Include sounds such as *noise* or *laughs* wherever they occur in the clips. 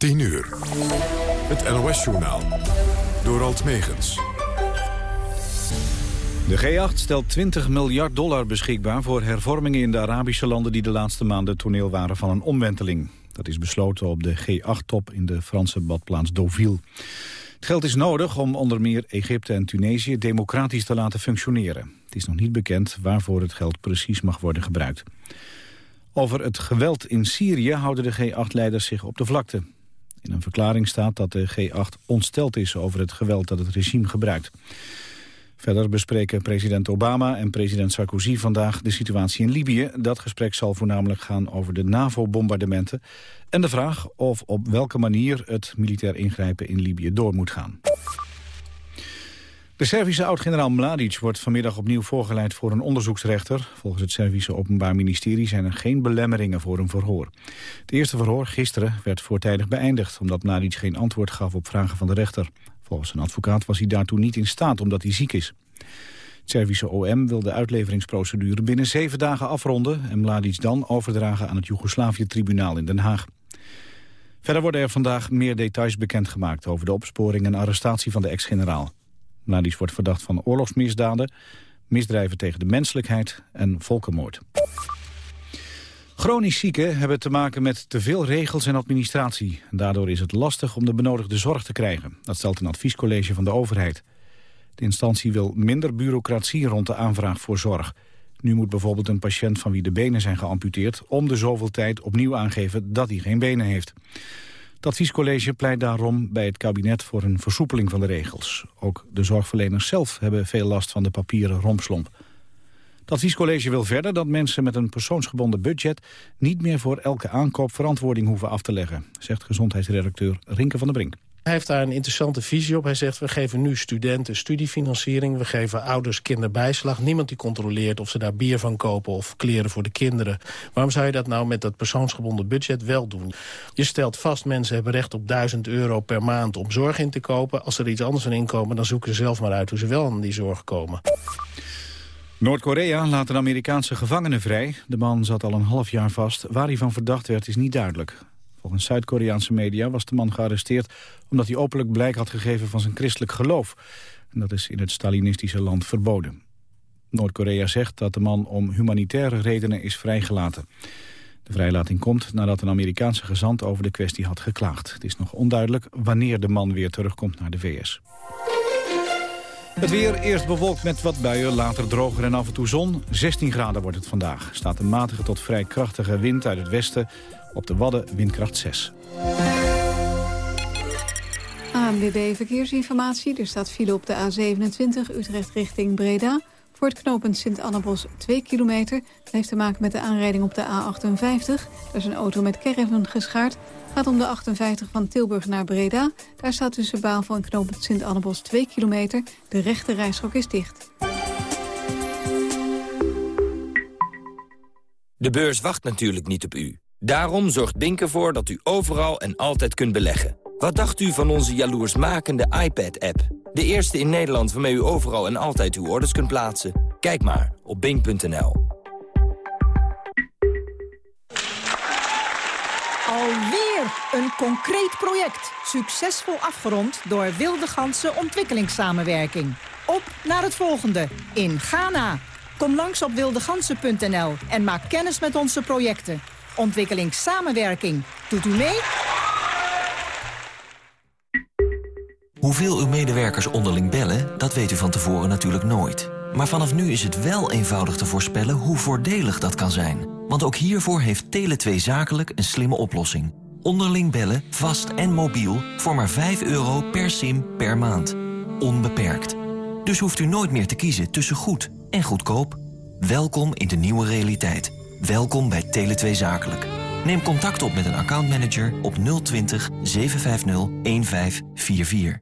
10 uur. Het NOS-journaal. Door Alt Megens. De G8 stelt 20 miljard dollar beschikbaar voor hervormingen in de Arabische landen die de laatste maanden toneel waren van een omwenteling. Dat is besloten op de G8-top in de Franse badplaats Deauville. Het geld is nodig om onder meer Egypte en Tunesië democratisch te laten functioneren. Het is nog niet bekend waarvoor het geld precies mag worden gebruikt. Over het geweld in Syrië houden de G8-leiders zich op de vlakte. In een verklaring staat dat de G8 ontsteld is over het geweld dat het regime gebruikt. Verder bespreken president Obama en president Sarkozy vandaag de situatie in Libië. Dat gesprek zal voornamelijk gaan over de NAVO-bombardementen... en de vraag of op welke manier het militair ingrijpen in Libië door moet gaan. De Servische oud-generaal Mladic wordt vanmiddag opnieuw voorgeleid voor een onderzoeksrechter. Volgens het Servische Openbaar Ministerie zijn er geen belemmeringen voor een verhoor. Het eerste verhoor gisteren werd voortijdig beëindigd... omdat Mladic geen antwoord gaf op vragen van de rechter. Volgens een advocaat was hij daartoe niet in staat omdat hij ziek is. Het Servische OM wil de uitleveringsprocedure binnen zeven dagen afronden... en Mladic dan overdragen aan het Joegoslavië-tribunaal in Den Haag. Verder worden er vandaag meer details bekendgemaakt... over de opsporing en arrestatie van de ex-generaal. Mladic wordt verdacht van oorlogsmisdaden, misdrijven tegen de menselijkheid en volkenmoord. Chronisch zieken hebben te maken met te veel regels en administratie. Daardoor is het lastig om de benodigde zorg te krijgen. Dat stelt een adviescollege van de overheid. De instantie wil minder bureaucratie rond de aanvraag voor zorg. Nu moet bijvoorbeeld een patiënt van wie de benen zijn geamputeerd... om de zoveel tijd opnieuw aangeven dat hij geen benen heeft. Het adviescollege pleit daarom bij het kabinet voor een versoepeling van de regels. Ook de zorgverleners zelf hebben veel last van de papieren rompslomp. Het adviescollege wil verder dat mensen met een persoonsgebonden budget... niet meer voor elke aankoop verantwoording hoeven af te leggen... zegt gezondheidsredacteur Rinke van der Brink. Hij heeft daar een interessante visie op. Hij zegt, we geven nu studenten studiefinanciering. We geven ouders kinderbijslag. Niemand die controleert of ze daar bier van kopen of kleren voor de kinderen. Waarom zou je dat nou met dat persoonsgebonden budget wel doen? Je stelt vast, mensen hebben recht op 1000 euro per maand om zorg in te kopen. Als er iets anders van inkomen, dan zoeken ze zelf maar uit hoe ze wel aan die zorg komen. Noord-Korea laat een Amerikaanse gevangene vrij. De man zat al een half jaar vast. Waar hij van verdacht werd is niet duidelijk. Volgens Zuid-Koreaanse media was de man gearresteerd... omdat hij openlijk blijk had gegeven van zijn christelijk geloof. En dat is in het Stalinistische land verboden. Noord-Korea zegt dat de man om humanitaire redenen is vrijgelaten. De vrijlating komt nadat een Amerikaanse gezant over de kwestie had geklaagd. Het is nog onduidelijk wanneer de man weer terugkomt naar de VS. Het weer eerst bewolkt met wat buien, later droger en af en toe zon. 16 graden wordt het vandaag. Staat een matige tot vrij krachtige wind uit het westen. Op de Wadden windkracht 6. ANWB Verkeersinformatie. Er staat file op de A27 Utrecht richting Breda. Voor het knooppunt Sint-Annebos 2 kilometer. Dat heeft te maken met de aanrijding op de A58. Er is een auto met caravan geschaard. gaat om de 58 van Tilburg naar Breda. Daar staat tussen Baal en knooppunt Sint-Annebos 2 kilometer. De rechte rijstrook is dicht. De beurs wacht natuurlijk niet op u. Daarom zorgt Bink ervoor dat u overal en altijd kunt beleggen. Wat dacht u van onze jaloersmakende iPad-app? De eerste in Nederland waarmee u overal en altijd uw orders kunt plaatsen. Kijk maar op bink.nl. Alweer een concreet project. Succesvol afgerond door Wilde Ganse Ontwikkelingssamenwerking. Op naar het volgende in Ghana. Kom langs op wildegansen.nl en maak kennis met onze projecten. Ontwikkelingssamenwerking. Doet u mee? Hoeveel uw medewerkers onderling bellen, dat weet u van tevoren natuurlijk nooit. Maar vanaf nu is het wel eenvoudig te voorspellen hoe voordelig dat kan zijn. Want ook hiervoor heeft Tele2 Zakelijk een slimme oplossing. Onderling bellen, vast en mobiel, voor maar 5 euro per sim per maand. Onbeperkt. Dus hoeft u nooit meer te kiezen tussen goed en goedkoop. Welkom in de nieuwe realiteit. Welkom bij Tele2 Zakelijk. Neem contact op met een accountmanager op 020 750 1544.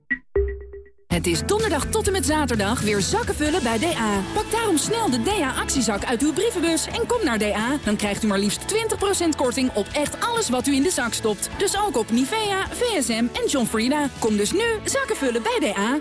Het is donderdag tot en met zaterdag weer zakken vullen bij DA. Pak daarom snel de DA-actiezak uit uw brievenbus en kom naar DA. Dan krijgt u maar liefst 20% korting op echt alles wat u in de zak stopt. Dus ook op Nivea, VSM en John Frieda. Kom dus nu zakken vullen bij DA.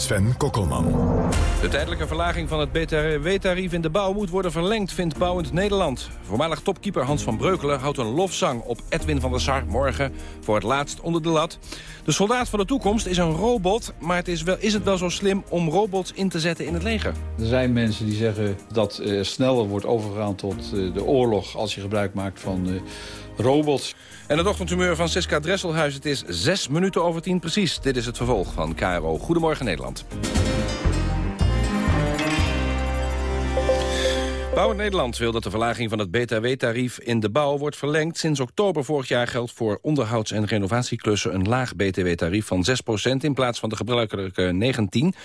Sven Kokkelman. De tijdelijke verlaging van het BTW-tarief in de bouw moet worden verlengd, vindt Bouwend Nederland. Voormalig topkeeper Hans van Breukelen houdt een lofzang op Edwin van der Sar morgen voor het laatst onder de lat. De soldaat van de toekomst is een robot, maar het is, wel, is het wel zo slim om robots in te zetten in het leger? Er zijn mensen die zeggen dat uh, sneller wordt overgegaan tot uh, de oorlog als je gebruik maakt van uh, robots. En het ochtendhumeur van Siska Dresselhuis. Het is zes minuten over tien precies. Dit is het vervolg van KRO. Goedemorgen Nederland. Bouwend Nederland wil dat de verlaging van het BTW-tarief in de bouw wordt verlengd. Sinds oktober vorig jaar geldt voor onderhouds- en renovatieklussen een laag BTW-tarief van 6% in plaats van de gebruikelijke 19%.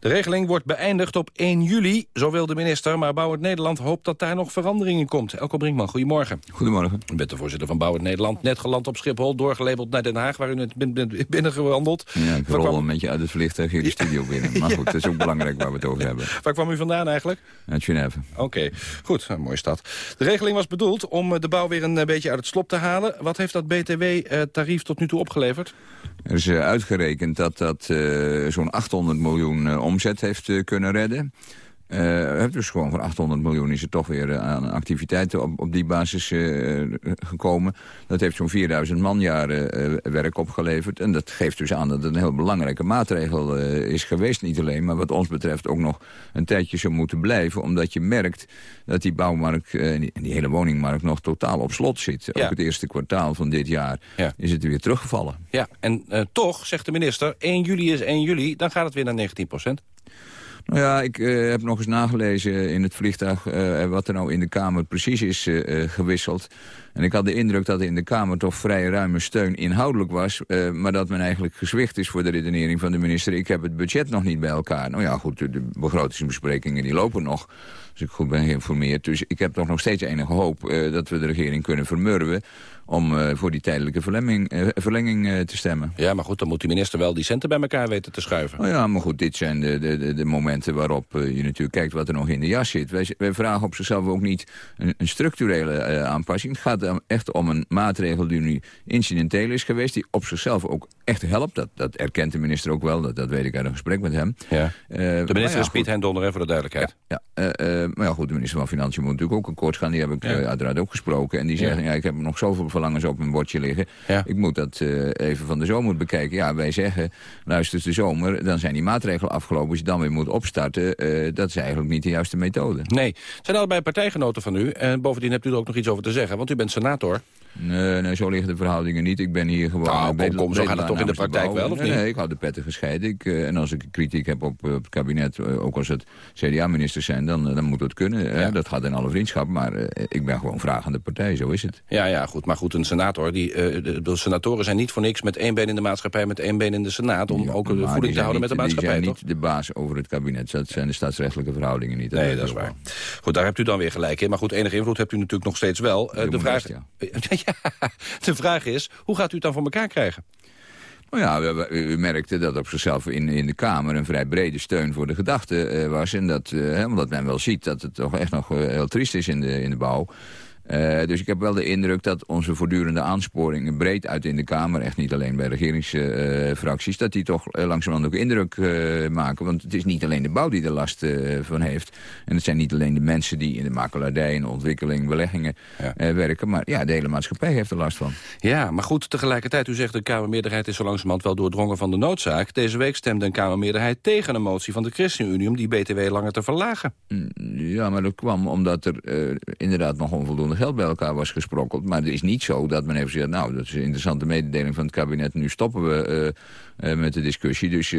De regeling wordt beëindigd op 1 juli, zo wil de minister, maar Bouwend Nederland hoopt dat daar nog verandering in komt. Elko Brinkman, goedemorgen. Goedemorgen. U bent de voorzitter van Bouwend Nederland, net geland op Schiphol, doorgelabeld naar Den Haag, waar u net bent binnengewandeld. Ja, ik rol een beetje uit het vliegtuig hier de studio binnen. Maar goed, het is ook *laughs* belangrijk waar we het over hebben. Waar kwam u vandaan eigenlijk? Uit Genève. Oké. Okay. Goed, een mooie stad. De regeling was bedoeld om de bouw weer een beetje uit het slop te halen. Wat heeft dat BTW-tarief tot nu toe opgeleverd? Er is uitgerekend dat dat zo'n 800 miljoen omzet heeft kunnen redden. Uh, dus gewoon voor 800 miljoen is er toch weer aan activiteiten op, op die basis uh, gekomen. Dat heeft zo'n 4000 manjaren uh, werk opgeleverd. En dat geeft dus aan dat het een heel belangrijke maatregel is geweest. Niet alleen, maar wat ons betreft ook nog een tijdje zou moeten blijven. Omdat je merkt dat die bouwmarkt en die, die, hele woningmarkt nog totaal op slot zit. Ja. Ook het eerste kwartaal van dit jaar ja. is het weer teruggevallen. Ja, en toch, zegt de minister, 1 juli is 1 juli, dan gaat het weer naar 19 procent. Nou ja, ik uh, heb nog eens nagelezen in het vliegtuig uh, wat er nou in de Kamer precies is uh, gewisseld. En ik had de indruk dat er in de Kamer toch vrij ruime steun inhoudelijk was. maar dat men eigenlijk gezwicht is voor de redenering van de minister. Ik heb het budget nog niet bij elkaar. Nou ja, goed, de begrotingsbesprekingen die lopen nog. Als ik goed ben geïnformeerd. Dus ik heb toch nog steeds enige hoop dat we de regering kunnen vermurwen om uh, voor die tijdelijke verlenging, verlenging te stemmen. Ja, maar goed, dan moet die minister wel die centen bij elkaar weten te schuiven. Oh ja, maar goed, dit zijn de, de, de momenten waarop je natuurlijk kijkt wat er nog in de jas zit. Wij, wij vragen op zichzelf ook niet een, een structurele aanpassing. Het gaat dan echt om een maatregel die nu incidenteel is geweest... die op zichzelf ook echt helpt. Dat, dat erkent de minister ook wel, dat, dat weet ik uit een gesprek met hem. Ja. de minister ja, is Piet Hendonner, voor de duidelijkheid. Ja, ja maar ja, goed, de minister van Financiën moet natuurlijk ook akkoord gaan. Die heb ik uiteraard ook gesproken. En die zeggen, ja. ik heb nog zoveel verlangens op mijn bordje liggen. Ik moet dat even van de zomer bekijken. Ja, wij zeggen, luister de zomer, dan zijn die maatregelen afgelopen. Als je dan weer moet opstarten, dat is eigenlijk niet de juiste methode. Nee, zijn allebei partijgenoten van u. En bovendien hebt u er ook nog iets over te zeggen, want u bent senator. Nee, nee, zo liggen de verhoudingen niet. Ik ben hier gewoon... Nou, kom, kom, zo gaat het toch in de praktijk wel, of nee, niet? Nee, ik hou de petten gescheiden. Ik, uh, en als ik kritiek heb op, op het kabinet, uh, ook als het CDA-ministers zijn, dan, uh, dan moet het kunnen. Ja. dat gaat in alle vriendschap, maar ik ben gewoon vragende partij, zo is het. Ja, ja, goed. Maar goed, een senator, die, de, de, senatoren zijn niet voor niks met één been in de maatschappij, met één been in de Senaat, om ja, ook de voeding te houden niet, met de maatschappij, Die zijn toch? niet de baas over het kabinet. Dat zijn de staatsrechtelijke verhoudingen niet. Dat nee, dat is waar. Goed, daar hebt u dan weer gelijk in. Maar goed, enige invloed hebt u natuurlijk nog steeds wel. de vraag... Best, ja. *laughs* *laughs* De vraag is, hoe gaat u het dan voor elkaar krijgen? Nou ja, u, u merkte dat op zichzelf in, in de Kamer een vrij brede steun voor de gedachte uh, was. En dat, uh, omdat men wel ziet dat het toch echt nog uh, heel triest is in de, in de bouw. Uh, dus ik heb wel de indruk dat onze voortdurende aansporingen breed uit in de Kamer, echt niet alleen bij regeringsfracties, uh, dat die toch uh, langzamerhand ook indruk maken. Want het is niet alleen de bouw die er last van heeft. En het zijn niet alleen de mensen die in de makelaardij, de ontwikkeling, beleggingen ja. werken. Maar ja, de hele maatschappij heeft er last van. Ja, maar goed, tegelijkertijd, u zegt de Kamermeerderheid is zo langzamerhand wel doordrongen van de noodzaak. Deze week stemde een Kamermeerderheid tegen een motie van de ChristenUnie om die BTW langer te verlagen. Ja, maar dat kwam omdat er inderdaad nog onvoldoende geld bij elkaar was gesprokkeld. Maar het is niet zo dat men heeft gezegd... nou, dat is een interessante mededeling van het kabinet... nu stoppen we uh, met de discussie. Dus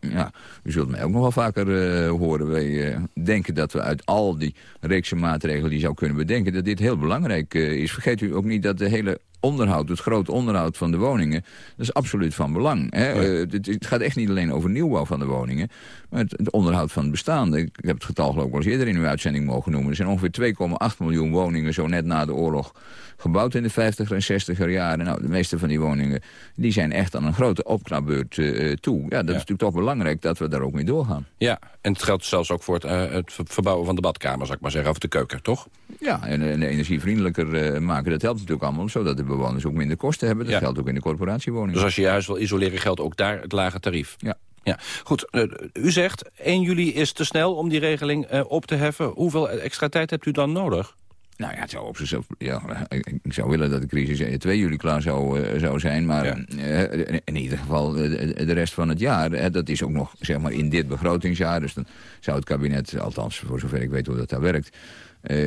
ja, u zult mij ook nog wel vaker horen. Wij denken dat we uit al die reekse maatregelen die zou kunnen bedenken... dat dit heel belangrijk is. Vergeet u ook niet dat de hele onderhoud, het grote onderhoud van de woningen... dat is absoluut van belang. Hè? Eh, het, het, gaat echt niet alleen over nieuwbouw van de woningen... maar het, onderhoud van het bestaande. Ik, heb het getal geloof ik wel eens eerder in uw uitzending mogen noemen. Er zijn ongeveer 2,8 miljoen woningen zo net na de oorlog gebouwd in de 50er en 60er jaren. Nou, de meeste van die woningen die zijn echt aan een grote opknapbeurt uh, toe. Ja, dat is natuurlijk toch belangrijk dat we daar ook mee doorgaan. Ja, en het geldt zelfs ook voor het, uh, het verbouwen van de badkamer, zou ik maar zeggen, of de keuken, toch? Ja, en, en energievriendelijker maken, dat helpt natuurlijk allemaal... zodat de bewoners ook minder kosten hebben. Dat geldt ook in de corporatiewoningen. Dus als je je huis wil isoleren, geldt ook daar het lage tarief? Ja. Ja, goed. u zegt 1 juli is te snel om die regeling op te heffen. Hoeveel extra tijd hebt u dan nodig? Nou ja, het zou op zichzelf, ja, ik zou willen dat de crisis 2 juli klaar zou, uh, zou zijn. Maar in ieder geval de, rest van het jaar. Dat is ook nog zeg maar, in dit begrotingsjaar. Dus dan zou het kabinet, althans voor zover ik weet hoe dat daar werkt...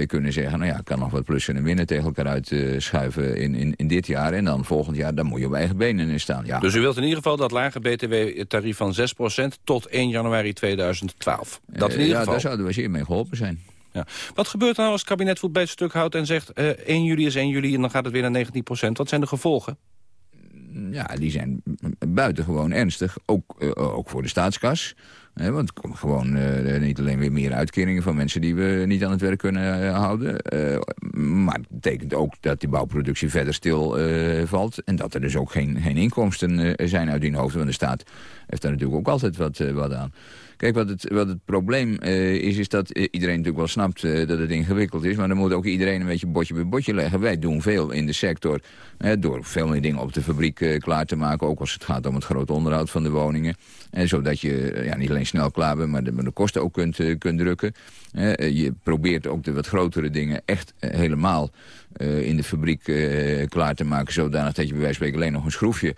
kunnen zeggen, nou ja, kan nog wat plussen en winnen tegen elkaar uitschuiven in, in, in dit jaar. En dan volgend jaar, dan moet je op eigen benen in staan. Ja. Dus u wilt in ieder geval dat lage btw-tarief van 6% tot 1 januari 2012? Dat in ieder ja, geval. daar zouden we zeer mee geholpen zijn. Ja. Wat gebeurt er nou als het kabinet voet bij het stuk houdt en zegt... Uh, 1 juli is 1 juli en dan gaat het weer naar 19 procent? Wat zijn de gevolgen? Ja, die zijn buitengewoon ernstig, ook, uh, ook voor de staatskas. Want gewoon uh, niet alleen weer meer uitkeringen van mensen die we niet aan het werk kunnen uh, houden. Maar het betekent ook dat die bouwproductie verder stil valt. En dat er dus ook geen, geen inkomsten zijn uit die hoofd. Want de staat heeft daar natuurlijk ook altijd wat, wat aan. Kijk, wat het, wat het probleem is, is dat iedereen natuurlijk wel snapt dat het ingewikkeld is. Maar dan moet ook iedereen een beetje botje bij botje leggen. Wij doen veel in de sector door veel meer dingen op de fabriek klaar te maken. Ook als het gaat om het grote onderhoud van de woningen. En zodat je ja, niet alleen snel klaar maar maar de kosten ook kunt, kunt drukken. je probeert ook de wat grotere dingen echt helemaal in de fabriek klaar te maken. Zodanig dat je bij wijze van spreken alleen nog een schroefje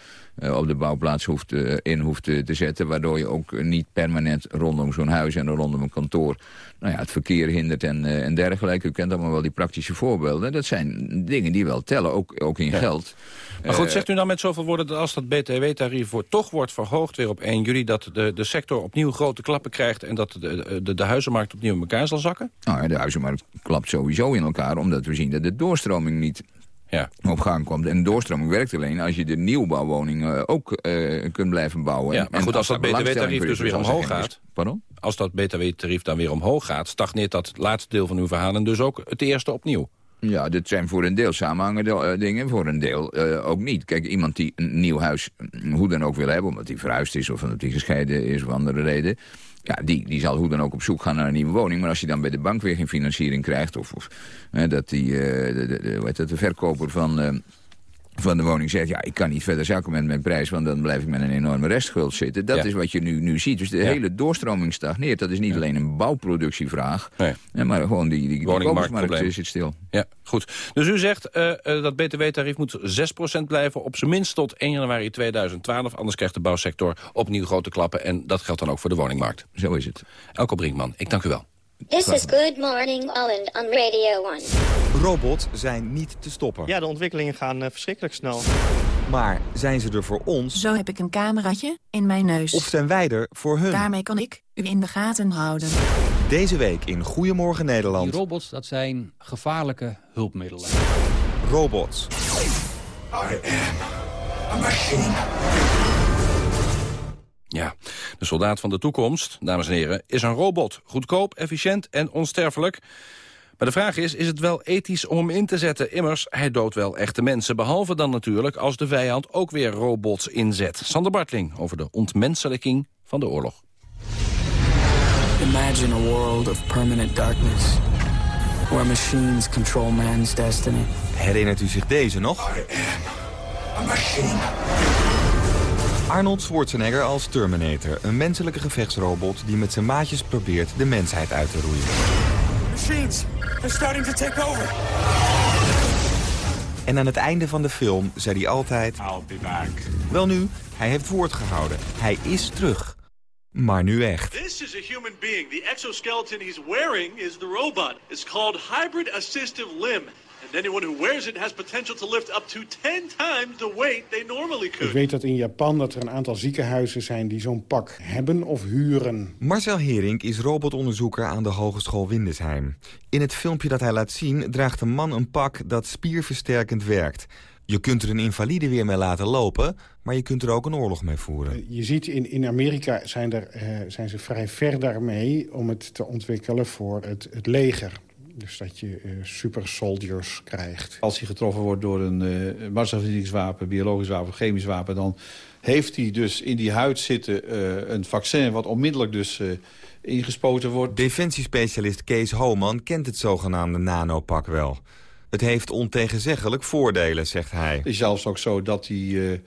op de bouwplaats hoeft, in hoeft te zetten. Waardoor je ook niet permanent rondom zo'n huis en rondom een kantoor... Nou ja, het verkeer hindert en, en dergelijke. U kent allemaal wel die praktische voorbeelden. Dat zijn dingen die wel tellen, ook, ook in geld. Maar goed, zegt u dan met zoveel woorden dat als dat btw-tarief toch wordt verhoogd weer op 1 juli... dat de, de sector opnieuw grote klappen krijgt en dat de, de, de huizenmarkt opnieuw in elkaar zal zakken? Nou, de huizenmarkt klapt sowieso in elkaar, omdat we zien dat de doorstroming niet ja. op gang komt. En doorstroming werkt alleen als je de nieuwbouwwoningen ook uh, kunt blijven bouwen. Ja, maar goed, als dat btw-tarief dus weer omhoog gaat... Pardon? Als dat btw-tarief dan weer omhoog gaat... stagneert dat laatste deel van uw verhaal en dus ook het eerste opnieuw. Ja, dit zijn voor een deel samenhangende dingen, voor een deel uh, ook niet. Kijk, iemand die een nieuw huis hoe dan ook wil hebben... omdat hij verhuisd is of omdat hij gescheiden is of andere reden... Ja, die, die zal hoe dan ook op zoek gaan naar een nieuwe woning. Maar als je dan bij de bank weer geen financiering krijgt... of, of dat die, uh, de, de, de, het, de verkoper van... Van de woning zegt... ja, ik kan niet verder zakken met mijn prijs... want dan blijf ik met een enorme restschuld zitten. Dat is wat je nu, nu ziet. Dus de hele doorstroming stagneert. Dat is niet alleen een bouwproductievraag... Nee. maar gewoon die, die, die zit stil. Ja, goed. Dus u zegt uh, dat btw-tarief moet 6% blijven... op zijn minst tot 1 januari 2012. Anders krijgt de bouwsector opnieuw grote klappen. En dat geldt dan ook voor de woningmarkt. Zo is het. Elko Brinkman, ik dank u wel. This is Good Morning Holland on Radio 1. Robots zijn niet te stoppen. Ja, de ontwikkelingen gaan uh, verschrikkelijk snel. Maar zijn ze er voor ons? Zo heb ik een cameraatje in mijn neus. Of zijn wij er voor hun? Daarmee kan ik u in de gaten houden. Deze week in Goedemorgen Nederland. Die robots, dat zijn gevaarlijke hulpmiddelen. Robots. I am a machine. Ja, de soldaat van de toekomst, dames en heren, is een robot. Goedkoop, efficiënt en onsterfelijk. Maar de vraag is, is het wel ethisch om hem in te zetten? Immers, hij doodt wel echte mensen. Behalve dan natuurlijk als de vijand ook weer robots inzet. Sander Bartling over de ontmenselijking van de oorlog. Imagine a world of permanent darkness. Where machines control man's destiny. Herinnert u zich deze nog? I am a machine. Arnold Schwarzenegger als Terminator. Een menselijke gevechtsrobot die met zijn maatjes probeert de mensheid uit te roeien. Machines, they're starting to take over. En aan het einde van de film zei hij altijd... I'll be back. Wel nu, hij heeft woord gehouden. Hij is terug. Maar nu echt. This is a human being. The exoskeleton he's wearing is the robot. It's called Hybrid Assistive Limb. And anyone who wears it has potential to lift up to 10 times the weight they normally Ik weet dat in Japan dat er een aantal ziekenhuizen zijn die zo'n pak hebben of huren. Marcel Herink is robotonderzoeker aan de Hogeschool Windesheim. In het filmpje dat hij laat zien draagt een man een pak dat spierversterkend werkt. Je kunt er een invalide weer mee laten lopen, maar je kunt er ook een oorlog mee voeren. Je ziet in, in Amerika zijn, er, eh, zijn ze vrij ver daarmee om het te ontwikkelen voor het, het leger. Dus dat je eh, super soldiers krijgt. Als hij getroffen wordt door een uh, massavernietigingswapen, biologisch wapen, chemisch wapen... dan heeft hij dus in die huid zitten uh, een vaccin wat onmiddellijk dus uh, ingespoten wordt. Defensiespecialist Kees Homan kent het zogenaamde nanopak wel. Het heeft ontegenzeggelijk voordelen, zegt hij. Het is zelfs ook zo dat hij uh,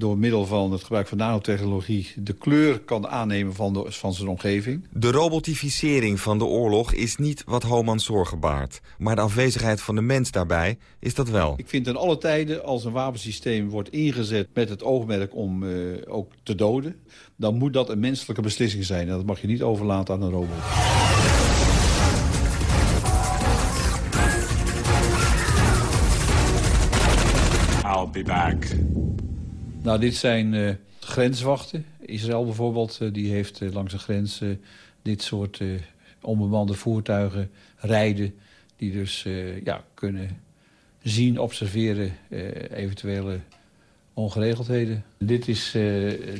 door middel van het gebruik van nanotechnologie... de kleur kan aannemen van, de, van zijn omgeving. De robotificering van de oorlog is niet wat Homan zorgen baart. Maar de afwezigheid van de mens daarbij is dat wel. Ik vind in alle tijden als een wapensysteem wordt ingezet... met het oogmerk om uh, ook te doden... dan moet dat een menselijke beslissing zijn. En dat mag je niet overlaten aan een robot. I'll be back. Nou, dit zijn uh, grenswachten. Israël bijvoorbeeld, uh, die heeft uh, langs de grens dit soort onbemande voertuigen rijden... die dus ja, kunnen zien, observeren eventuele ongeregeldheden. Dit is,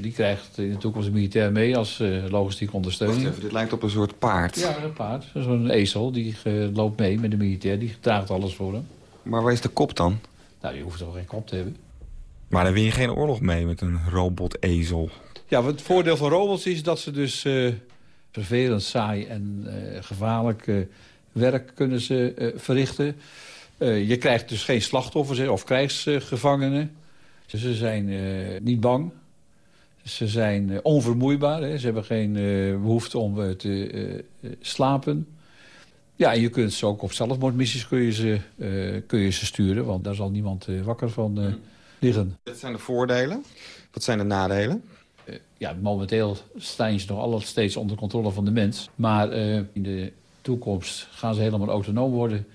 die krijgt in de toekomst een militair mee als logistieke ondersteuning. Wacht even, dit lijkt op een soort paard. Ja, een paard. Zo'n ezel, die loopt mee met de militair. Die draagt alles voor hem. Maar waar is de kop dan? Nou, je hoeft toch geen kop te hebben. Maar dan win je geen oorlog mee met een robot-ezel. Ja, het voordeel van robots is dat ze dus uh, vervelend, saai en uh, gevaarlijk uh, werk kunnen ze verrichten. je krijgt dus geen slachtoffers of krijgsgevangenen. Dus ze zijn niet bang. Ze zijn onvermoeibaar. Hè. Ze hebben geen behoefte om te slapen. Ja, en je kunt ze ook op zelfmoordmissies kun je ze, kun je ze sturen. Want daar zal niemand wakker van liggen. Dat zijn de voordelen. Wat zijn de nadelen? Uh, ja, momenteel staan ze nog altijd steeds onder controle van de mens. Maar uh, in de toekomst gaan ze helemaal autonoom worden.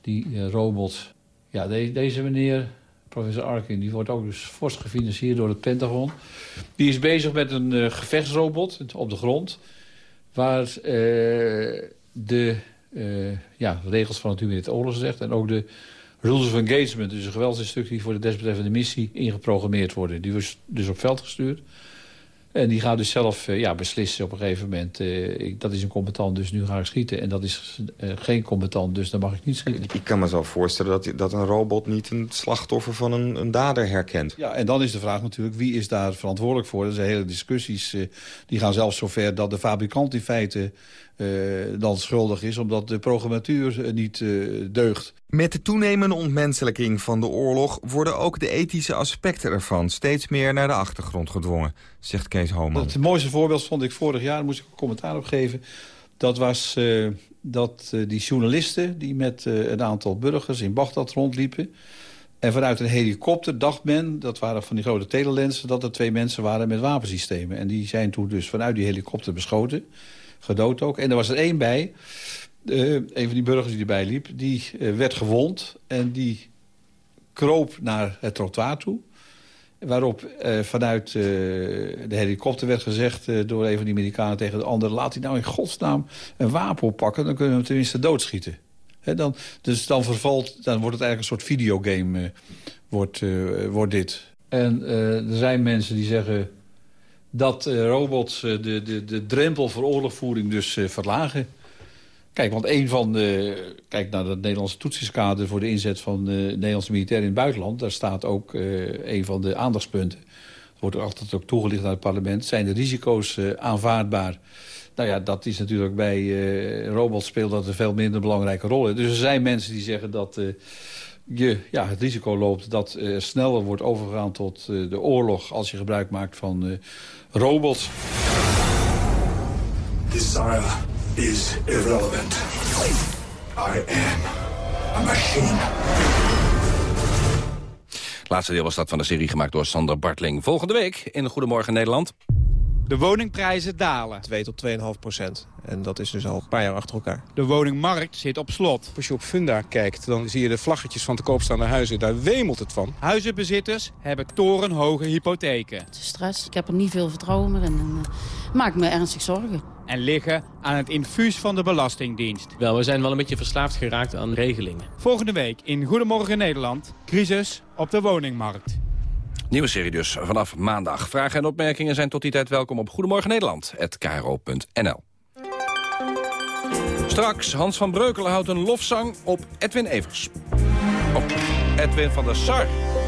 Die uh, robots. Ja, de, deze meneer, professor Arkin, die wordt ook dus fors gefinancierd door het Pentagon. Die is bezig met een gevechtsrobot op de grond. Waar de ja, regels van het humanitair oorlog zegt. En ook de Rules of Engagement, dus een geweldsinstructie die voor de desbetreffende missie ingeprogrammeerd worden. Die wordt dus op veld gestuurd. En die gaat dus zelf uh, ja, beslissen op een gegeven moment. Uh, ik, dat is een combatant, dus nu ga ik schieten. En dat is uh, geen combatant, dus dan mag ik niet schieten. Ik kan me zo voorstellen dat, dat een robot niet een slachtoffer van een, een dader herkent. Ja, en dan is de vraag natuurlijk, wie is daar verantwoordelijk voor? Er zijn hele discussies, die gaan zelfs zover dat de fabrikant in feite dan schuldig is... omdat de programmatuur niet deugt. Met de toenemende ontmenselijking van de oorlog... worden ook de ethische aspecten ervan steeds meer naar de achtergrond gedwongen, zegt Kees Homan. Het mooiste voorbeeld vond ik vorig jaar, daar moest ik een commentaar op geven. Dat was uh, dat uh, die journalisten die met uh, een aantal burgers in Bagdad rondliepen... en vanuit een helikopter dacht men, dat waren van die grote telelensen... dat er twee mensen waren met wapensystemen. En die zijn toen dus vanuit die helikopter beschoten, gedood ook. En er was er één bij... Uh, een van die burgers die erbij liep, die uh, werd gewond en die kroop naar het trottoir toe. Waarop uh, vanuit de helikopter werd gezegd door een van die Amerikanen tegen de andere... laat hij nou in godsnaam een wapen oppakken, dan kunnen we hem tenminste doodschieten. Dan, dus dan vervalt, dan wordt het eigenlijk een soort videogame, wordt, wordt dit. En er zijn mensen die zeggen dat robots de, de, de drempel voor oorlogvoering dus verlagen... Kijk, want een van de... Kijk naar het Nederlandse toetsingskader voor de inzet van de Nederlandse militairen in het buitenland. Daar staat ook een van de aandachtspunten. Wordt er altijd ook toegelicht naar het parlement. Zijn de risico's aanvaardbaar? Nou ja, dat is natuurlijk bij robots speelt dat een veel minder belangrijke rol. Dus er zijn mensen die zeggen dat je ja, het risico loopt... dat er sneller wordt overgegaan tot de oorlog... als je gebruik maakt van robots. Desire is irrelevant. I am a machine. Laatste deel was dat van de serie gemaakt door Sander Bartling. Volgende week in Goedemorgen Nederland. De woningprijzen dalen. 2 tot 2,5 procent. En dat is dus al een paar jaar achter elkaar. De woningmarkt zit op slot. Als je op Funda kijkt, dan zie je de vlaggetjes van te koopstaande huizen. Daar wemelt het van. Huizenbezitters hebben torenhoge hypotheken. Het is stress. Ik heb er niet veel vertrouwen meer in. En, uh, maak me ernstig zorgen. En liggen aan het infuus van de Belastingdienst. Wel, we zijn wel een beetje verslaafd geraakt aan regelingen. Volgende week in Goedemorgen Nederland. Crisis op de woningmarkt. Nieuwe serie dus vanaf maandag. Vragen en opmerkingen zijn tot die tijd welkom op Goedemorgen Nederland@kro.nl. Straks, Hans van Breukelen houdt een lofzang op Edwin Evers. Edwin van der Sar.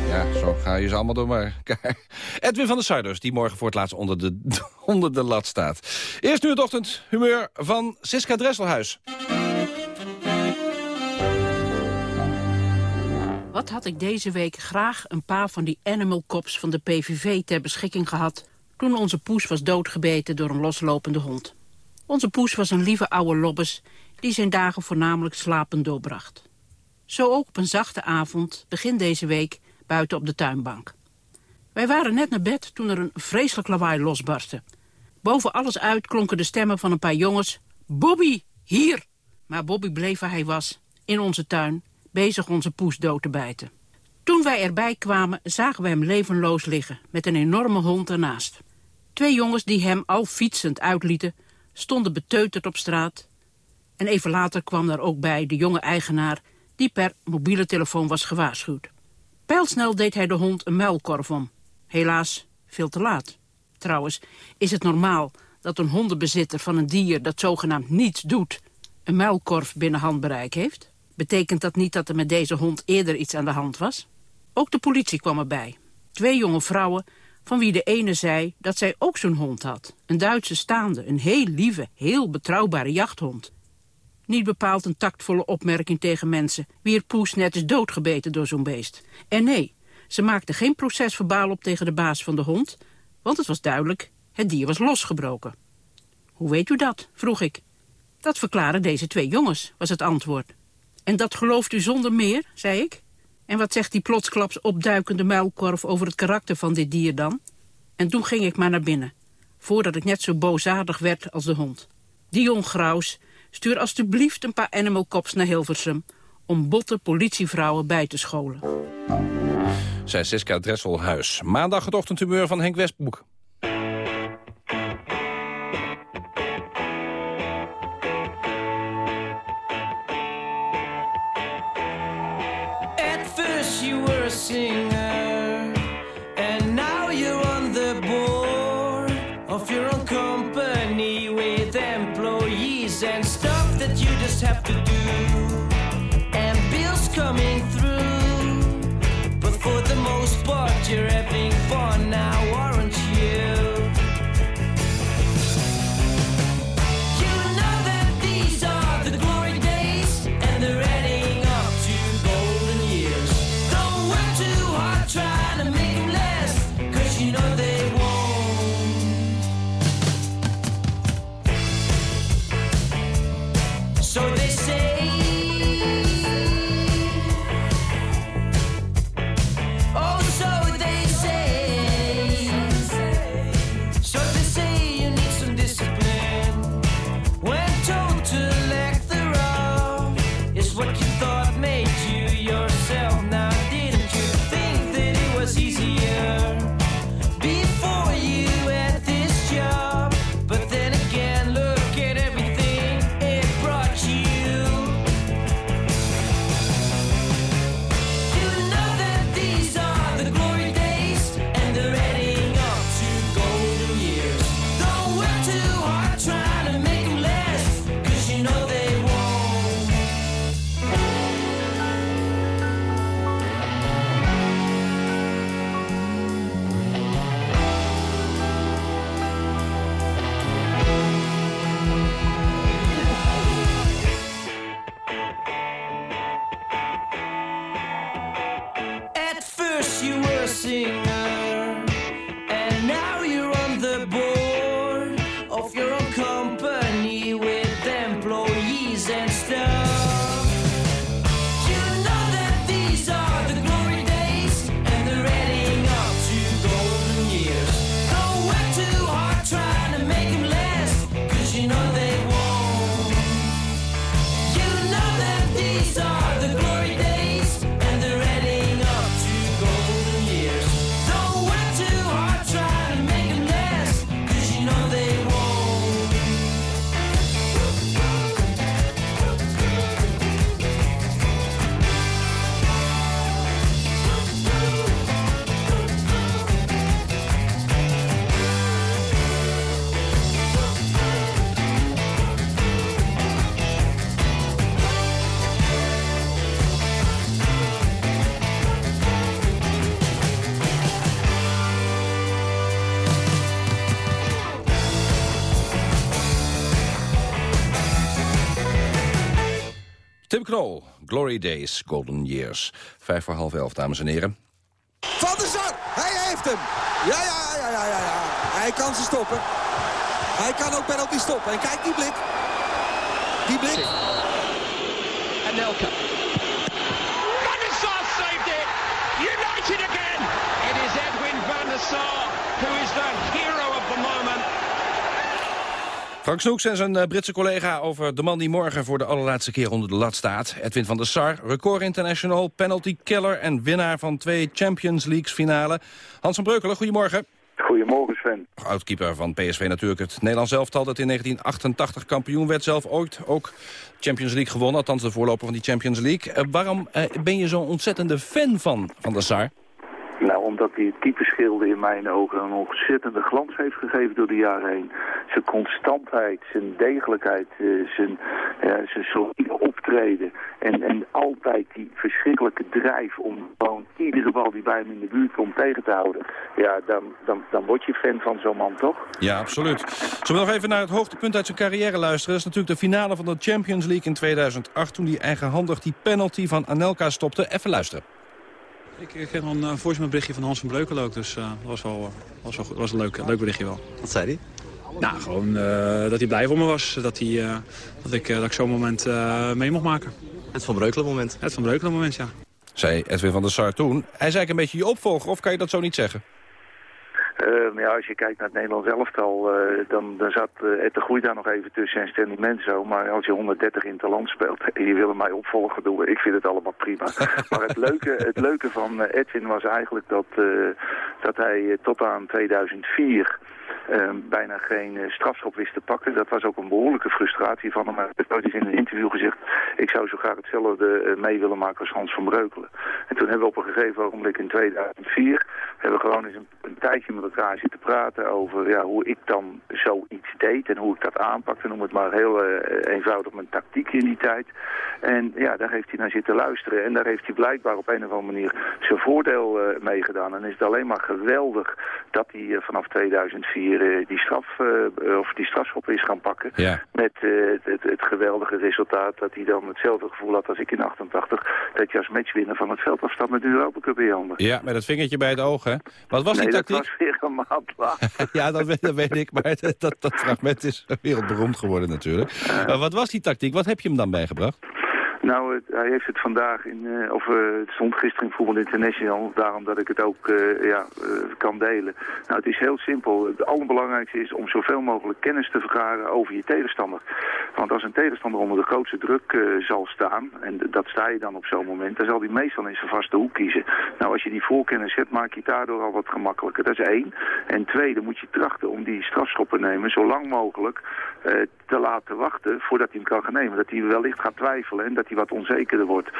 Ja, zo ga je ze allemaal door maar. *laughs* Edwin van der Sar dus, die morgen voor het laatst onder de, *laughs* onder de lat staat. Eerst nu het ochtendhumeur van Siska Dresselhuis. Wat had ik deze week graag een paar van die animal cops van de PVV ter beschikking gehad... toen onze poes was doodgebeten door een loslopende hond. Onze poes was een lieve oude lobbes die zijn dagen voornamelijk slapend doorbracht. Zo ook op een zachte avond, begin deze week, buiten op de tuinbank. Wij waren net naar bed toen er een vreselijk lawaai losbarstte. Boven alles uit klonken de stemmen van een paar jongens. Bobby, hier! Maar Bobby bleef waar hij was, in onze tuin, bezig onze poes dood te bijten. Toen wij erbij kwamen, zagen we hem levenloos liggen, met een enorme hond ernaast. Twee jongens die hem al fietsend uitlieten, stonden beteuterd op straat. En even later kwam daar ook bij de jonge eigenaar... die per mobiele telefoon was gewaarschuwd. Pijlsnel deed hij de hond een muilkorf om. Helaas, veel te laat. Trouwens, is het normaal dat een hondenbezitter van een dier... dat zogenaamd niets doet, een muilkorf binnen handbereik heeft? Betekent dat niet dat er met deze hond eerder iets aan de hand was? Ook de politie kwam erbij. Twee jonge vrouwen van wie de ene zei dat zij ook zo'n hond had. Een Duitse staande, een heel lieve, heel betrouwbare jachthond. Niet bepaald een tactvolle opmerking tegen mensen... wie het poes net is doodgebeten door zo'n beest. En nee, ze maakte geen procesverbaal op tegen de baas van de hond... want het was duidelijk, het dier was losgebroken. Hoe weet u dat? vroeg ik. Dat verklaren deze twee jongens, was het antwoord. En dat gelooft u zonder meer, zei ik. En wat zegt die plotsklaps opduikende muilkorf over het karakter van dit dier dan? En toen ging ik maar naar binnen, voordat ik net zo boosaardig werd als de hond. Dion Graus, stuur alstublieft een paar animal cops naar Hilversum... om botte politievrouwen bij te scholen. Zij Siska Dresselhuis. Maandag het ochtendhumeur van Henk Westbroek. sing Knol, Glory Days, Golden Years. Vijf voor half elf, dames en heren. Van der Sar, hij heeft hem. Ja, ja, ja, ja, ja, ja. Hij kan ze stoppen. Hij kan ook penalty stoppen. En kijk die blik. Die blik. And Nelka. Van der Sar saved it. United again. It is Edwin van der Sar who is the hero of the moment. Frank Snoeks en zijn eh, Britse collega over de man die morgen voor de allerlaatste keer onder de lat staat. Edwin van der Sar, record international, penalty killer en winnaar van twee Champions Leagues finale. Hans van Breukelen, goedemorgen. Goedemorgen Sven. Oudkeeper van PSV natuurlijk. Het Nederlands elftal dat in 1988 kampioen werd zelf ooit ook Champions League gewonnen. Althans de voorloper van die Champions League. Eh, waarom eh, ben je zo'n ontzettende fan van Van der Sar? Nou, omdat hij het typeschilde in mijn ogen een ontzettende glans heeft gegeven door de jaren heen. Zijn constantheid, zijn degelijkheid, eh, zijn, ja, zijn solide optreden. En, en altijd die verschrikkelijke drijf om gewoon iedere bal die bij hem in de buurt komt tegen te houden. Ja, dan, dan, dan word je fan van zo'n man, toch? Ja, absoluut. Zullen we nog even naar het hoogtepunt uit zijn carrière luisteren? Dat is natuurlijk de finale van de Champions League in 2008... toen hij eigenhandig die penalty van Anelka stopte. Even luisteren. Ik, ik kreeg een uh, voicemailberichtje van Hans van Breukelen ook, dus uh, dat was wel, was wel, was een leuk, leuk berichtje wel. Wat zei hij? Nou, gewoon dat hij blij voor me was. Dat, hij, dat ik, dat ik zo'n moment mee mocht maken. Het Van Breukelen moment? Het Van Breukelen moment, ja. Zei Edwin van der Sar toen. Hij is eigenlijk een beetje je opvolger, of kan je dat zo niet zeggen? Uh, ja, als je kijkt naar het Nederlands elftal, uh, dan, dan zat uh, Ed de Groei daar nog even tussen en Stanley Menzo. Maar als je 130 in het land speelt *laughs* en je wil mij opvolgen doen, ik vind het allemaal prima. *laughs* maar het leuke, het leuke van Edwin was eigenlijk dat, dat hij tot aan 2004... Uh, bijna geen uh, strafschop wist te pakken. Dat was ook een behoorlijke frustratie van hem. Hij heeft in een interview gezegd... ik zou zo graag hetzelfde uh, mee willen maken als Hans van Breukelen. En toen hebben we op een gegeven ogenblik in 2004... hebben we gewoon eens een, tijdje met elkaar zitten praten over ja, hoe ik dan zoiets deed... en hoe ik dat aanpakte. Noem het maar heel eenvoudig mijn tactiek in die tijd. En ja, daar heeft hij naar zitten luisteren. En daar heeft hij blijkbaar op een of andere manier zijn voordeel mee gedaan. En is het alleen maar geweldig dat hij vanaf 2004 die, straf, uh, of die strafschop is gaan pakken. Ja. Met uh, het, het, geweldige resultaat dat hij dan hetzelfde gevoel had als ik in 88. Dat je als matchwinner van het veld afstapt met de Europa Cup in je handen. Ja, met het vingertje bij het oog, hè? Wat was nee, die tactiek? dat was weer een maand later. *laughs* ja, dat weet, dat weet ik, maar dat, dat fragment is wereldberoemd geworden natuurlijk. Maar wat was die tactiek? Wat heb je hem dan bijgebracht? Nou, hij heeft het vandaag in, uh, of uh, het stond gisteren in Voetbal International, daarom dat ik het ook uh, ja, kan delen. Nou, het is heel simpel. Het allerbelangrijkste is om zoveel mogelijk kennis te vergaren over je tegenstander. Want als een tegenstander onder de grootste druk zal staan, en dat sta je dan op zo'n moment, dan zal hij meestal in zijn vaste hoek kiezen. Nou, als je die voorkennis hebt, maak je het daardoor al wat gemakkelijker. Dat is één. En twee, dan moet je trachten om die strafschoppen nemen zo lang mogelijk te laten wachten voordat hij hem kan gaan nemen. Dat hij wellicht gaat twijfelen en dat hij wat onzekerder wordt.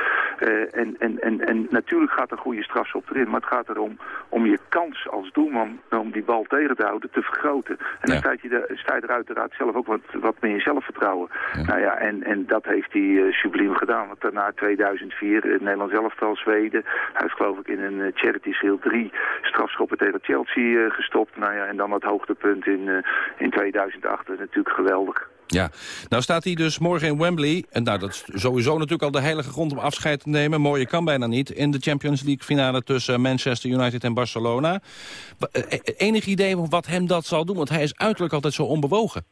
Uh, en, en, en, en natuurlijk gaat een goede strafschop erin, maar het gaat erom om je kans als doelman om die bal tegen te houden te vergroten. En dan sta je, de, sta je er uiteraard zelf ook wat, wat meer zelfvertrouwen. Ja. Nou ja, en, en dat heeft hij uh, subliem gedaan. Want daarna 2004, uh, Nederland elftal, Zweden. Hij heeft geloof ik in een Charity Shield drie strafschoppen tegen Chelsea gestopt. Nou ja, en dan het hoogtepunt in, in 2008. natuurlijk geweldig. Ja, nou staat hij dus morgen in Wembley. En nou, dat is sowieso natuurlijk al de heilige grond om afscheid te nemen. Mooie kan bijna niet. In de Champions League finale tussen Manchester United en Barcelona. Enig idee wat hem dat zal doen? Want hij is uiterlijk altijd zo onbewogen.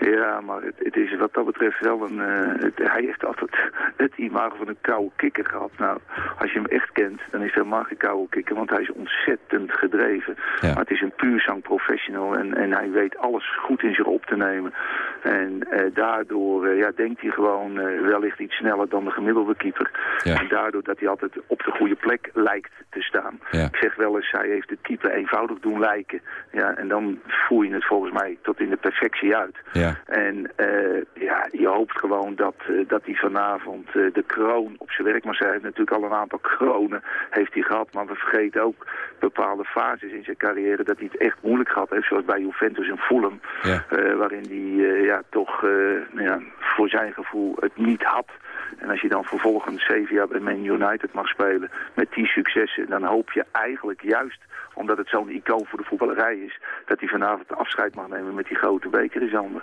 Ja, maar het, het, is wat dat betreft wel een... Uh, het, hij heeft altijd *laughs* het imago van een koude kikker gehad. Nou, als je hem echt kent, dan is hij helemaal geen koude kikker, want hij is ontzettend gedreven. Ja. Maar het is een puur zang professional en, en hij weet alles goed in zich op te nemen. En uh, daardoor uh, ja, denkt hij gewoon wellicht iets sneller dan de gemiddelde keeper. Ja. En daardoor dat hij altijd op de goede plek lijkt te staan. Ja. Ik zeg wel eens, hij heeft de keeper eenvoudig doen lijken. Ja, en dan voer je het volgens mij tot in de perfectie uit. Ja. En uh, ja, je hoopt gewoon dat, uh, dat hij vanavond uh, de kroon op zijn werk... maar hij heeft natuurlijk al een aantal kronen heeft hij gehad. Maar we vergeten ook bepaalde fases in zijn carrière... dat hij het echt moeilijk gehad heeft, zoals bij Juventus en Fulham. Ja. waarin hij ja, toch ja, voor zijn gevoel het niet had... En als je dan vervolgens zeven jaar bij Man United mag spelen met die successen... dan hoop je eigenlijk juist, omdat het zo'n icoon voor de voetballerij is... dat hij vanavond afscheid mag nemen met die grote beker in zijn handen.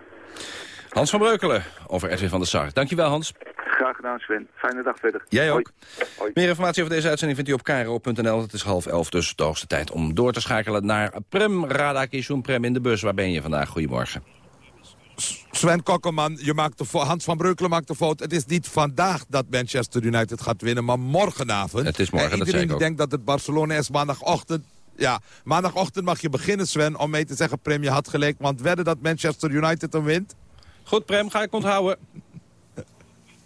Hans van Breukelen over Edwin van der Sar. Dankjewel Hans. Graag gedaan, Sven. Fijne dag verder. Jij ook. Hoi. Meer informatie over deze uitzending vindt u op kro.nl. Het is half elf, dus de hoogste tijd om door te schakelen naar Prem Radakishun. Prem in de bus, waar ben je vandaag? Goedemorgen. Sven Kokkelman, je maakt de Hans van Breukelen maakt de fout. Het is niet vandaag dat Manchester United gaat winnen, maar morgenavond. Het is morgen, En dat iedereen zei ik die ook. denkt dat het Barcelona is maandagochtend. Ja, maandagochtend mag je beginnen, Sven, om mee te zeggen... Prem, je had gelijk, want wedden dat Manchester United hem wint? Goed, Prem, ga ik onthouden.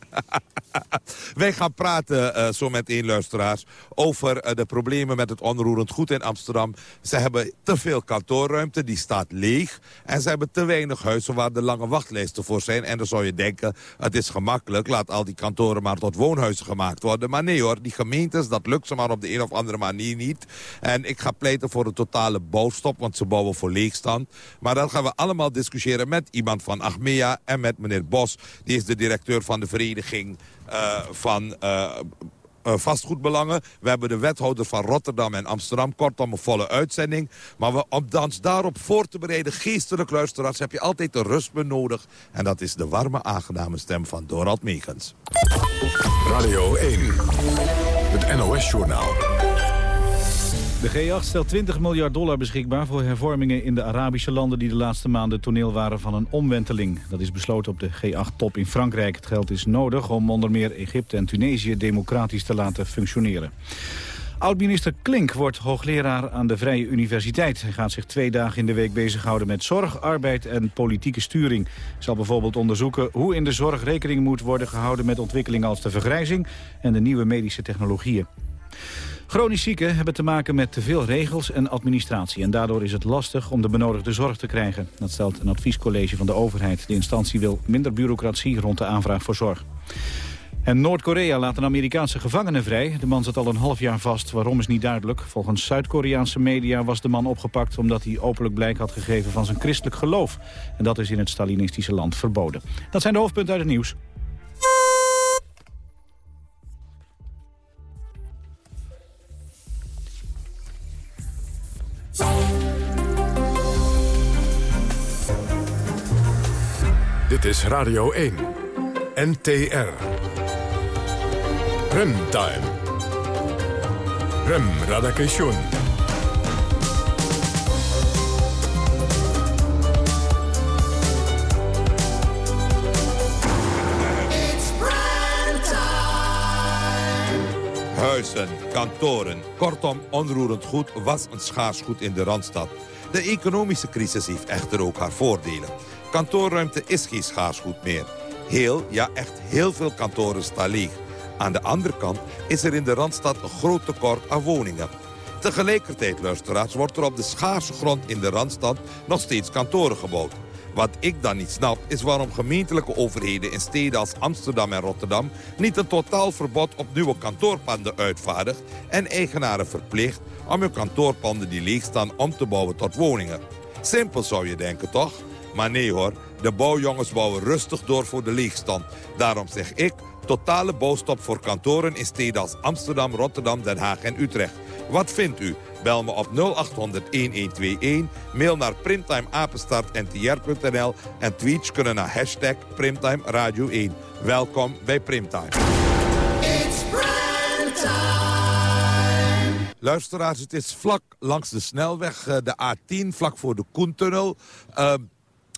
*laughs* *laughs* Wij gaan praten, eh, zo met één luisteraars, over eh, de problemen met het onroerend goed in Amsterdam. Ze hebben te veel kantoorruimte, die staat leeg. En ze hebben te weinig huizen waar de lange wachtlijsten voor zijn. En dan zou je denken, het is gemakkelijk, laat al die kantoren maar tot woonhuizen gemaakt worden. Maar nee hoor, die gemeentes, dat lukt ze maar op de een of andere manier niet. En ik ga pleiten voor een totale bouwstop, want ze bouwen voor leegstand. Maar dat gaan we allemaal discussiëren met iemand van Achmea en met meneer Bos. Die is de directeur van de vereniging van... eh, eh, vastgoedbelangen. We hebben de wethouder van Rotterdam en Amsterdam. Kortom, een volle uitzending. Maar we, om dans daarop voor te bereiden, geestelijk luisteraars... heb je altijd een rustpunt nodig. En dat is de warme, aangename stem van Dorald Meegens. Radio 1, het NOS-journaal. De G8 stelt 20 miljard dollar beschikbaar voor hervormingen in de Arabische landen die de laatste maanden toneel waren van een omwenteling. Dat is besloten op de G8-top in Frankrijk. Het geld is nodig om onder meer Egypte en Tunesië democratisch te laten functioneren. Oud-minister Klink wordt hoogleraar aan de Vrije Universiteit. Hij gaat zich twee dagen in de week bezighouden met zorg, arbeid en politieke sturing. Zal bijvoorbeeld onderzoeken hoe in de zorg rekening moet worden gehouden met ontwikkelingen als de vergrijzing en de nieuwe medische technologieën. Chronisch zieken hebben te maken met te veel regels en administratie. En daardoor is het lastig om de benodigde zorg te krijgen. Dat stelt een adviescollege van de overheid. De instantie wil minder bureaucratie rond de aanvraag voor zorg. En Noord-Korea laat een Amerikaanse gevangene vrij. De man zat al een half jaar vast. Waarom is niet duidelijk. Volgens Zuid-Koreaanse media was de man opgepakt... omdat hij openlijk blijk had gegeven van zijn christelijk geloof. En dat is in het Stalinistische land verboden. Dat zijn de hoofdpunten uit het nieuws. Dit is Radio 1, NTR. Remtime. Rem Radakation. Huizen, kantoren, kortom onroerend goed was een schaars goed in de Randstad. De economische crisis heeft echter ook haar voordelen. Kantoorruimte is geen schaars goed meer. Heel, ja echt heel veel kantoren staan leeg. Aan de andere kant is er in de Randstad een groot tekort aan woningen. Tegelijkertijd, luisteraars, wordt er op de schaarse grond in de Randstad nog steeds kantoren gebouwd. Wat ik dan niet snap, is waarom gemeentelijke overheden in steden als Amsterdam en Rotterdam niet een totaal verbod op nieuwe kantoorpanden uitvaardigt en eigenaren verplicht om hun kantoorpanden die leegstaan om te bouwen tot woningen. Simpel zou je denken, toch? Maar nee hoor, de bouwjongens bouwen rustig door voor de leegstand. Daarom zeg ik, totale bouwstop voor kantoren in steden als Amsterdam, Rotterdam, Den Haag en Utrecht. Wat vindt u? Bel me op 0800-1121, mail naar primtimeapenstaartntr.nl en tweets kunnen naar hashtag Primtime Radio 1. Welkom bij Primtime. Luisteraars, het is vlak langs de snelweg, eh, de A10, vlak voor de Koentunnel. Uh,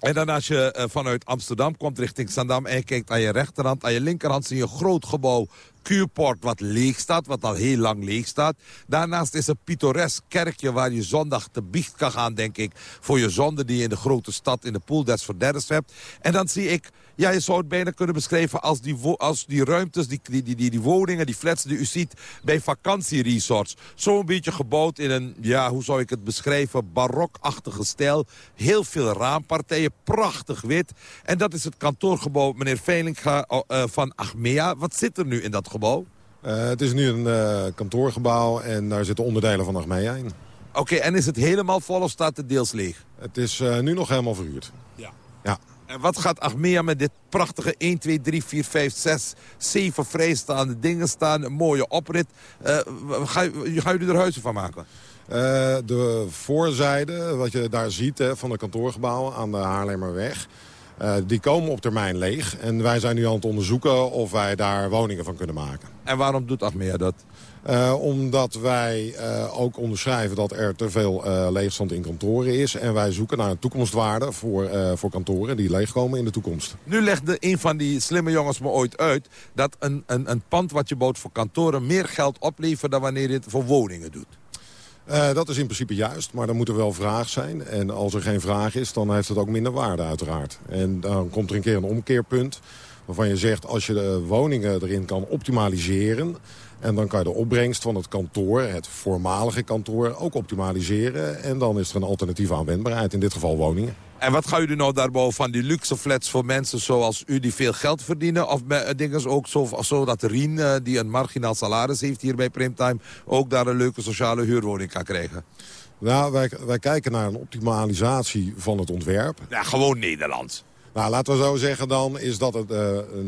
en dan als je uh, vanuit Amsterdam komt richting Zandam en je kijkt aan je rechterhand, aan je linkerhand zie je een groot gebouw Q-port wat leeg staat, wat al heel lang leeg staat. Daarnaast is een pittoresk kerkje waar je zondag te biecht kan gaan, denk ik, voor je zonde die je in de grote stad in de pool des verderfs hebt. En dan zie ik, ja, je zou het bijna kunnen beschrijven als die, als die ruimtes, die, die, die, die woningen, die flats die u ziet bij vakantieresorts. Zo'n beetje gebouwd in een, ja, hoe zou ik het beschrijven, barokachtige stijl. Heel veel raampartijen, prachtig wit. En dat is het kantoorgebouw, meneer Veilinga uh, van Achmea. Wat zit er nu in dat gebouw? Uh, het is nu een uh, kantoorgebouw en daar zitten onderdelen van Achmea in. Oké, okay, en is het helemaal vol of staat het deels leeg? Het is uh, nu nog helemaal verhuurd. Ja. ja. En wat gaat Achmea met dit prachtige 1, 2, 3, 4, 5, 6, 7 vrijstaande dingen staan? Een mooie oprit. Uh, ga, ga jullie er huizen van maken? Uh, de voorzijde, wat je daar ziet hè, van de kantoorgebouwen aan de Haarlemmerweg... Uh, die komen op termijn leeg. En wij zijn nu aan het onderzoeken of wij daar woningen van kunnen maken. En waarom doet Achmea dat? Uh, omdat wij uh, ook onderschrijven dat er te veel uh, leegstand in kantoren is. En wij zoeken naar een toekomstwaarde voor, voor kantoren die leegkomen in de toekomst. Nu legde een van die slimme jongens me ooit uit... dat een, een, een pand wat je bouwt voor kantoren meer geld oplevert... dan wanneer je het voor woningen doet. Uh, dat is in principe juist, maar dan moet er wel vraag zijn. En als er geen vraag is, dan heeft het ook minder waarde uiteraard. En dan komt er een keer een omkeerpunt waarvan je zegt... als je de woningen erin kan optimaliseren... en dan kan je de opbrengst van het kantoor, het voormalige kantoor... ook optimaliseren. En dan is er een alternatieve aanwendbaarheid, in dit geval woningen. En wat gaan jullie nou daarboven van die luxe flats voor mensen zoals u die veel geld verdienen? Of dingen ook zo, zo dat Rien, uh, die een marginaal salaris heeft hier bij Primtime... ook daar een leuke sociale huurwoning kan krijgen? Nou, wij, wij kijken naar een optimalisatie van het ontwerp. Ja, gewoon Nederlands. Nou, laten we zo zeggen dan, is dat het,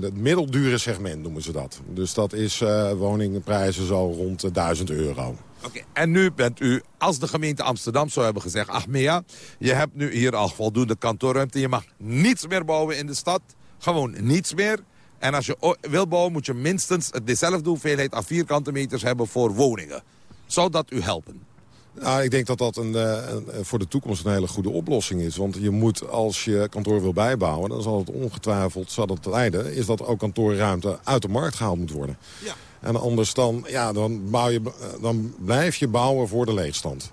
het middeldure segment, noemen ze dat. Dus dat is uh, woningprijzen zo rond de 1000 euro. Oké, en nu bent u, als de gemeente Amsterdam zou hebben gezegd... Achmea, je hebt nu hier al voldoende kantoorruimte. Je mag niets meer bouwen in de stad. Gewoon niets meer. En als je wil bouwen, moet je minstens dezelfde hoeveelheid aan vierkante meters hebben voor woningen. Zou dat u helpen? Nou, ik denk dat dat een, een, voor de toekomst een hele goede oplossing is. Want je moet, als je kantoor wil bijbouwen... dan zal het ongetwijfeld zal het leiden... is dat ook kantoorruimte uit de markt gehaald moet worden. Ja. En anders dan, ja, dan, bouw je, dan blijf je bouwen voor de leegstand.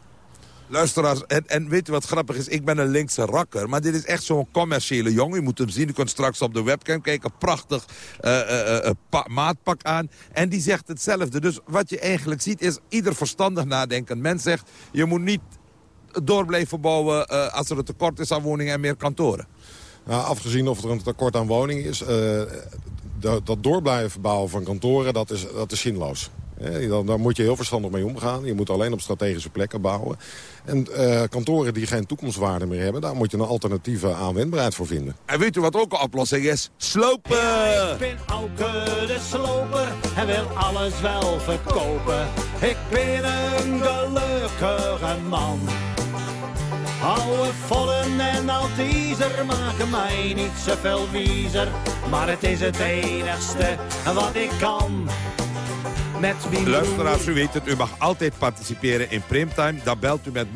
Luisteraars, en, en weet u wat grappig is? Ik ben een linkse rakker, maar dit is echt zo'n commerciële jongen. U moet hem zien, u kunt straks op de webcam kijken. Prachtig uh, uh, uh, maatpak aan. En die zegt hetzelfde. Dus wat je eigenlijk ziet is, ieder verstandig nadenkend mens zegt... je moet niet door blijven bouwen als er een tekort is aan woningen en meer kantoren. Nou, afgezien of er een tekort aan woningen is... dat, dat door blijven bouwen van kantoren, dat is, dat is zinloos. Dan, daar moet je heel verstandig mee omgaan. Je moet alleen op strategische plekken bouwen. En uh, kantoren die geen toekomstwaarde meer hebben... daar moet je een alternatieve aanwendbaarheid voor vinden. En weet u wat ook een oplossing is? Slopen! Ik ben Auke de sloper en wil alles wel verkopen. Ik ben een gelukkige man. Oude vollen en altiezer maken mij niet zoveel wiezer. Maar het is het enigste wat ik kan. Luisteraars, u weet het, u mag altijd participeren in Primtime. Dan belt u met 0800-1121.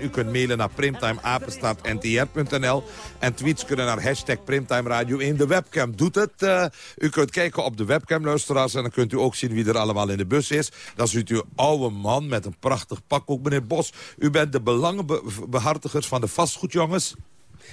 U kunt mailen naar primtimeapenstaartntr.nl. En tweets kunnen naar hashtag Primtime Radio 1. De webcam doet het. Uh, u kunt kijken op de webcam, luisteraars. En dan kunt u ook zien wie er allemaal in de bus is. Dan ziet u oude man met een prachtig pak. Ook meneer Bos, u bent de belangenbehartigers van de vastgoedjongens.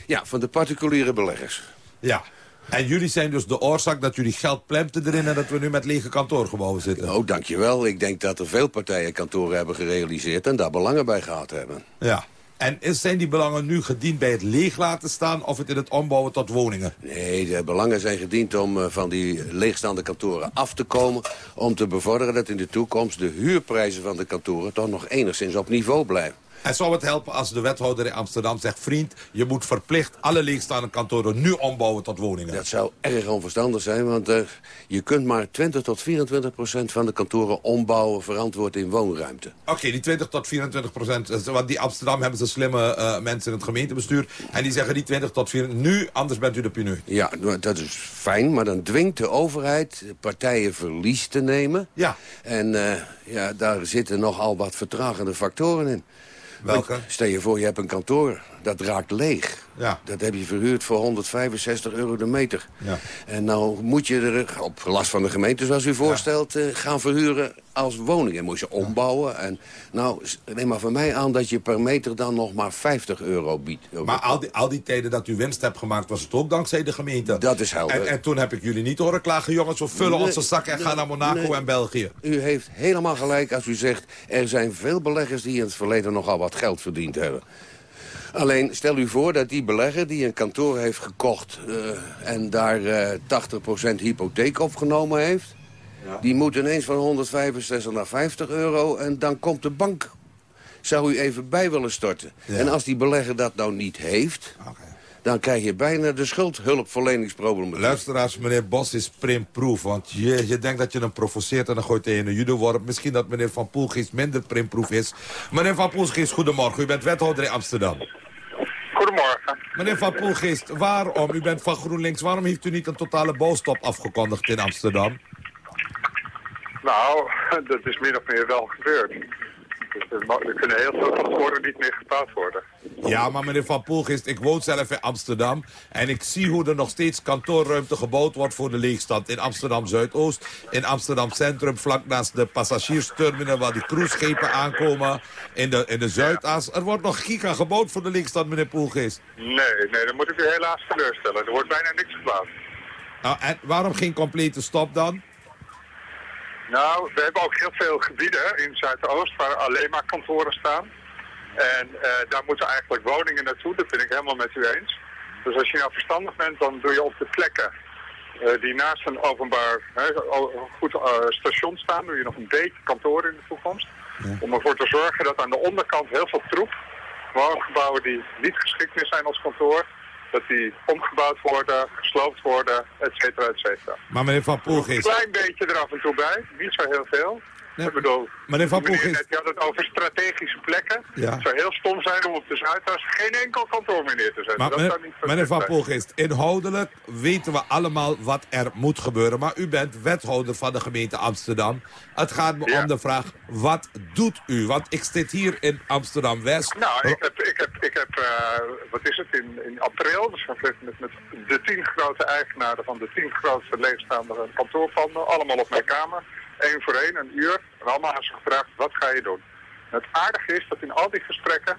Ja, van de particuliere beleggers. Ja, en jullie zijn dus de oorzaak dat jullie geld plemten erin... en dat we nu met lege kantoorgebouwen zitten. Oh, dankjewel. Ik denk dat er veel partijen kantoren hebben gerealiseerd... en daar belangen bij gehad hebben. Ja. En zijn die belangen nu gediend bij het leeg laten staan... of het in het ombouwen tot woningen? Nee, de belangen zijn gediend om uh, van die leegstaande kantoren af te komen... om te bevorderen dat in de toekomst de huurprijzen van de kantoren... toch nog enigszins op niveau blijven. En zou het helpen als de wethouder in Amsterdam zegt... vriend, je moet verplicht alle leegstaande kantoren nu ombouwen tot woningen? Dat zou erg onverstandig zijn, want uh, je kunt maar 20 tot 24 procent van de kantoren ombouwen... verantwoord in woonruimte. Oké, okay, die 20 tot 24 procent, eh, want die Amsterdam hebben ze slimme uh, mensen in het gemeentebestuur... en die zeggen die 20 tot 24, nu, anders bent u de pinu. Ja, dat is fijn, maar dan dwingt de overheid partijen verlies te nemen. Ja. En uh, ja, daar zitten nogal wat vertragende factoren in. Welke? Stel je voor, je hebt een kantoor, dat raakt leeg. Ja. Dat heb je verhuurd voor 165 euro de meter. Ja. En nou moet je er op last van de gemeente, zoals u voorstelt... Ja. gaan verhuren als woning. En moet je ombouwen. En nou, neem maar van mij aan dat je per meter dan nog maar 50 euro biedt. Maar al die, al die tijden dat u winst hebt gemaakt... was het ook dankzij de gemeente. Dat is helder. En, en toen heb ik jullie niet horen klagen... jongens, we vullen nee, onze zak en nee, gaan naar Monaco nee. en België. U heeft helemaal gelijk als u zegt... er zijn veel beleggers die in het verleden nogal wat geld verdiend hebben. Alleen stel u voor dat die belegger die een kantoor heeft gekocht... Uh, en daar uh, 80% hypotheek opgenomen heeft... Ja. die moet ineens van 165 naar 50 euro en dan komt de bank... zou u even bij willen storten. Ja. En als die belegger dat nou niet heeft... Okay. Dan krijg je bijna de schuldhulpverleningsprobleem. Luisteraars, meneer Bos is primproof. Want je, je denkt dat je hem provoceert en dan gooit hij in een judo-worp. Misschien dat meneer Van Poelgeest minder primproof is. Meneer Van Poelgeest, goedemorgen. U bent wethouder in Amsterdam. Goedemorgen. Meneer Van Poelgeest, waarom, u bent van GroenLinks, waarom heeft u niet een totale bouwstop afgekondigd in Amsterdam? Nou, *laughs* dat is min of meer wel gebeurd. Er, kunnen heel veel kantoren niet meer gebouwd worden. Ja, maar meneer Van Poelgeest, ik woon zelf in Amsterdam... en ik zie hoe er nog steeds kantoorruimte gebouwd wordt voor de leegstand. In Amsterdam-Zuidoost, in Amsterdam Centrum... vlak naast de passagiersterminal waar die cruiseschepen aankomen... in de, in de Zuidas. Er wordt nog giga gebouwd voor de leegstand, meneer Poelgeest. Nee, nee, dan moet ik u helaas teleurstellen. Er wordt bijna niks gebouwd. Nou, en waarom geen complete stop dan? Nou, we hebben ook heel veel gebieden in Zuidoost waar alleen maar kantoren staan. En eh, daar moeten eigenlijk woningen naartoe, dat ben ik helemaal met u eens. Dus als je nou verstandig bent, dan doe je op de plekken eh, die naast een openbaar hè, goed eh, station staan, doe je nog een beetje kantoor in de toekomst. Om ervoor te zorgen dat aan de onderkant heel veel troep, woongebouwen die niet geschikt meer zijn als kantoor, dat die omgebouwd worden, gesloopt worden, et cetera, et cetera. Maar meneer Van Een Poelgeest... klein beetje er af en toe bij, niet zo heel veel. Ik bedoel, Meneer Van net, je had het over strategische plekken. Ja. Het zou heel stom zijn om op de Zuidas geen enkel kantoor meer neer te zetten. Maar dat meneer, niet meneer Van zijn. Poelgeest, inhoudelijk weten we allemaal wat er moet gebeuren. Maar u bent wethouder van de gemeente Amsterdam. Het gaat me om de vraag, wat doet u? Want ik zit hier in Amsterdam-West. Nou, ik heb, ik heb, ik heb eh, wat is het, in, in april, dus met, met de tien grote eigenaren van de tien grootste leegstaande kantoorpanden, allemaal op mijn kamer, één voor één, een uur, en allemaal aan ze gevraagd, wat ga je doen? En het aardige is dat in al die gesprekken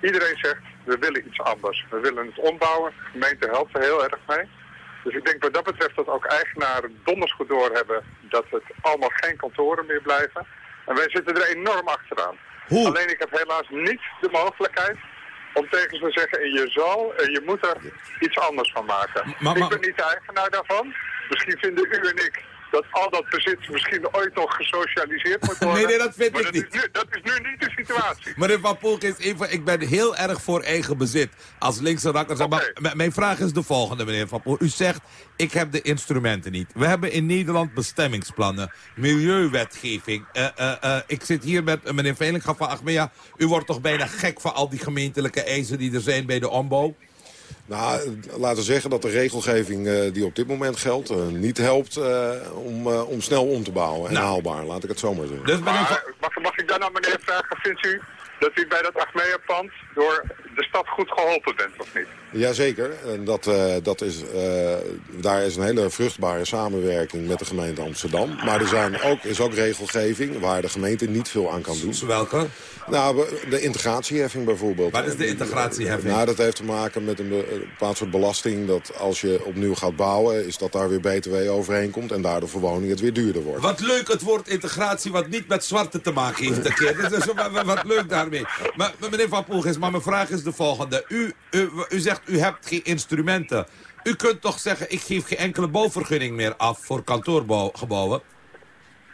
iedereen zegt, we willen iets anders. We willen het ombouwen, de gemeente helpt er heel erg mee. Dus ik denk wat dat betreft dat ook eigenaren donders goed doorhebben dat het allemaal geen kantoren meer blijven. En wij zitten er enorm achteraan. Alleen ik heb helaas niet de mogelijkheid om tegen ze te zeggen, en je zal en je moet er iets anders van maken. Maar- ik ben niet de eigenaar daarvan. Misschien vinden u en ik dat al dat bezit misschien ooit nog gesocialiseerd moet worden. *laughs* Nee, nee, dat vind maar ik dat niet. Is nu, dat is nu niet de situatie. Meneer Van Poelgeest, even, ik ben heel erg voor eigen bezit. Als linkse rakker. zeg Maar mijn vraag is de volgende, meneer Van Poel. U zegt, ik heb de instrumenten niet. We hebben in Nederland bestemmingsplannen, milieuwetgeving. Eh, eh, eh, ik zit hier met meneer Velinga van Achmea. U wordt toch bijna gek van al die gemeentelijke eisen die er zijn bij de ombouw? Nou, laten we zeggen dat de regelgeving eh, die op dit moment geldt... eh, niet helpt eh, om, eh, om snel om te bouwen en haalbaar. Laat ik het zo maar zeggen. Dus Maar, mag, mag ik dan aan meneer vragen, vindt u dat u bij dat Achmea-pand door de stad goed geholpen bent of niet? Jazeker, en dat, eh, dat is, eh, daar is een hele vruchtbare samenwerking met de gemeente Amsterdam. Maar er zijn ook, is ook regelgeving waar de gemeente niet veel aan kan doen. Welke? Nou, de integratieheffing bijvoorbeeld. Wat is de integratieheffing? Nou, dat heeft te maken met een be- een bepaald soort belasting... dat als je opnieuw gaat bouwen, is dat daar weer btw overheen komt... en daardoor voor woningen het weer duurder wordt. Wat leuk het woord integratie wat niet met zwarte te maken heeft. Een keer. Dat is wat, leuk daarmee. Maar, meneer Van Poelgeest, maar mijn vraag is de volgende. U, u, u zegt u hebt geen instrumenten. U kunt toch zeggen ik geef geen enkele bouwvergunning meer af voor kantoorgebouwen?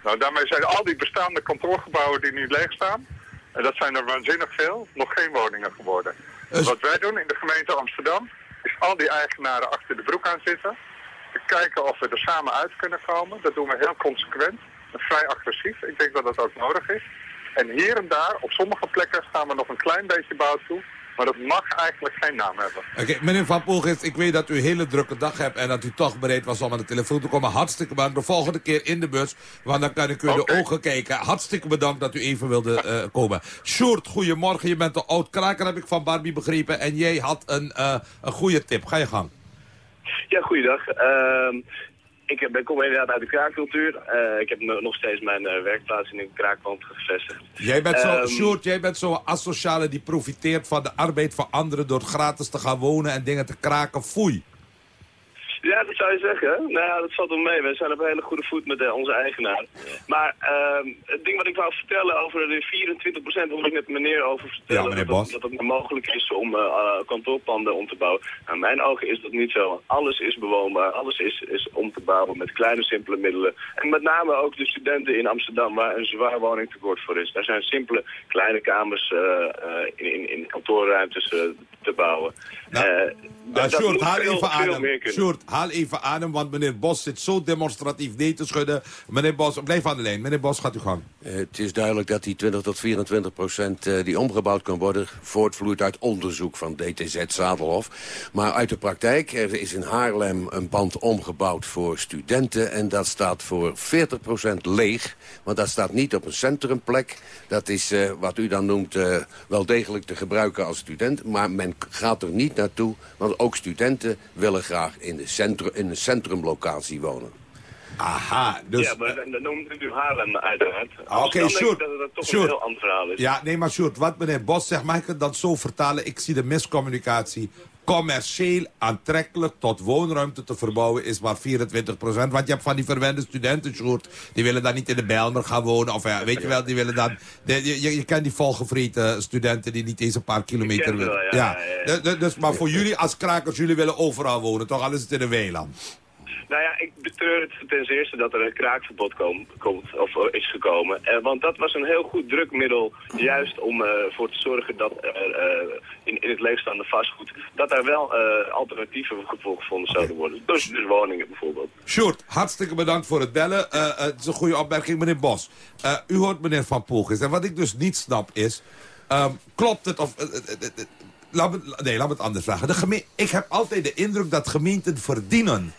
Nou, daarmee zijn al die bestaande kantoorgebouwen die nu leeg staan, en dat zijn er waanzinnig veel, nog geen woningen geworden. Wat wij doen in de gemeente Amsterdam, is al die eigenaren achter de broek aan zitten. Te kijken of we er samen uit kunnen komen. Dat doen we heel consequent en vrij agressief. Ik denk dat dat ook nodig is. En hier en daar, op sommige plekken, staan we nog een klein beetje bouw toe. Maar dat mag eigenlijk geen naam hebben. Oké, meneer Van Poelgeest, ik weet dat u een hele drukke dag hebt... en dat u toch bereid was om aan de telefoon te komen. Hartstikke bedankt. De volgende keer in de bus, want dan kan ik u in de ogen kijken. Hartstikke bedankt dat u even wilde eh, komen. Sjoerd, goedemorgen. Je bent een oud-kraker, heb ik van Barbie begrepen. En jij had een, eh, een goede tip. Ga je gang. Ja, goeiedag. Ehm, ik ben, kom inderdaad uit de kraakcultuur. Eh, ik heb nog steeds mijn eh, werkplaats in een kraakpand gevestigd. Jij bent zo, Ehm, Sjoerd, jij bent zo'n asociale die profiteert van de arbeid van anderen... door gratis te gaan wonen en dingen te kraken. Foei. Ja, dat zou je zeggen. Nou ja, dat valt wel mee. We zijn op een hele goede voet met eh, onze eigenaar. Maar ehm, het ding wat ik wou vertellen over de 24 procent, ik net meneer over vertellen. Ja, meneer dat, dat het mogelijk is om eh, eh, kantoorpanden om te bouwen. Naar mijn ogen is dat niet zo. Alles is bewoonbaar, alles is, is om te bouwen met kleine, simpele middelen. En met name ook de studenten in Amsterdam, waar een zwaar woningtekort voor is. Daar zijn simpele, kleine kamers in, in, in kantoorruimtes te bouwen. Eh, Uh, dat Sjoerd, haal veel- even adem. Sjoerd, haal even adem, want meneer Bos zit zo demonstratief nee te schudden. Meneer Bos, blijf aan de lijn. Meneer Bos, gaat u gang. Eh, Het is duidelijk dat die 20 tot 24 procent eh, die omgebouwd kan worden... voortvloeit uit onderzoek van DTZ Zadelhof. Maar uit de praktijk, er is in Haarlem een pand omgebouwd voor studenten... en dat staat voor 40 procent leeg. Want dat staat niet op een centrumplek. Dat is eh, wat u dan noemt eh, wel degelijk te gebruiken als student. Maar men gaat er niet naartoe, want ook studenten willen graag in, de in een centrumlocatie wonen. Aha, dus... Ja, maar dan dan noemt u Haarlem uiteraard. Oké, ik Sjoerd. dat het toch Sjoerd. een heel ander verhaal is. Ja, nee, maar Sjoerd, wat meneer Bos zegt, mag ik het dan zo vertalen? Ik zie de miscommunicatie. Commercieel aantrekkelijk tot woonruimte te verbouwen is maar 24% Want je hebt van die verwende studenten, Sjoerd. Die willen dan niet in de Bijlmer gaan wonen. Of ja, weet je wel, die willen dan... de- je, je, je kent die volgevreten studenten die niet eens een paar kilometer willen. wel, ja, ja, ja. Dus, maar voor jullie als krakers, jullie willen overal wonen. Toch al is het in een weiland. Nou ja, ik betreur het ten eerste dat er een kraakverbod kom- komt, of eh, is gekomen. Eh, want dat was een heel goed drukmiddel, juist om eh, voor te zorgen dat er eh, in, in het leegstaande vastgoed, dat daar wel eh, alternatieven voor gevonden zouden worden. Dus, dus woningen bijvoorbeeld. Sjoerd, hartstikke bedankt voor het bellen. Eh, eh, het is een goede opmerking, meneer Bos. Eh, u hoort meneer Van Poelgeest. En wat ik dus niet snap is... ehm, klopt het of... eh, eh, eh, eh, laat me, nee, laat me het anders vragen. De ik heb altijd de indruk dat gemeenten verdienen...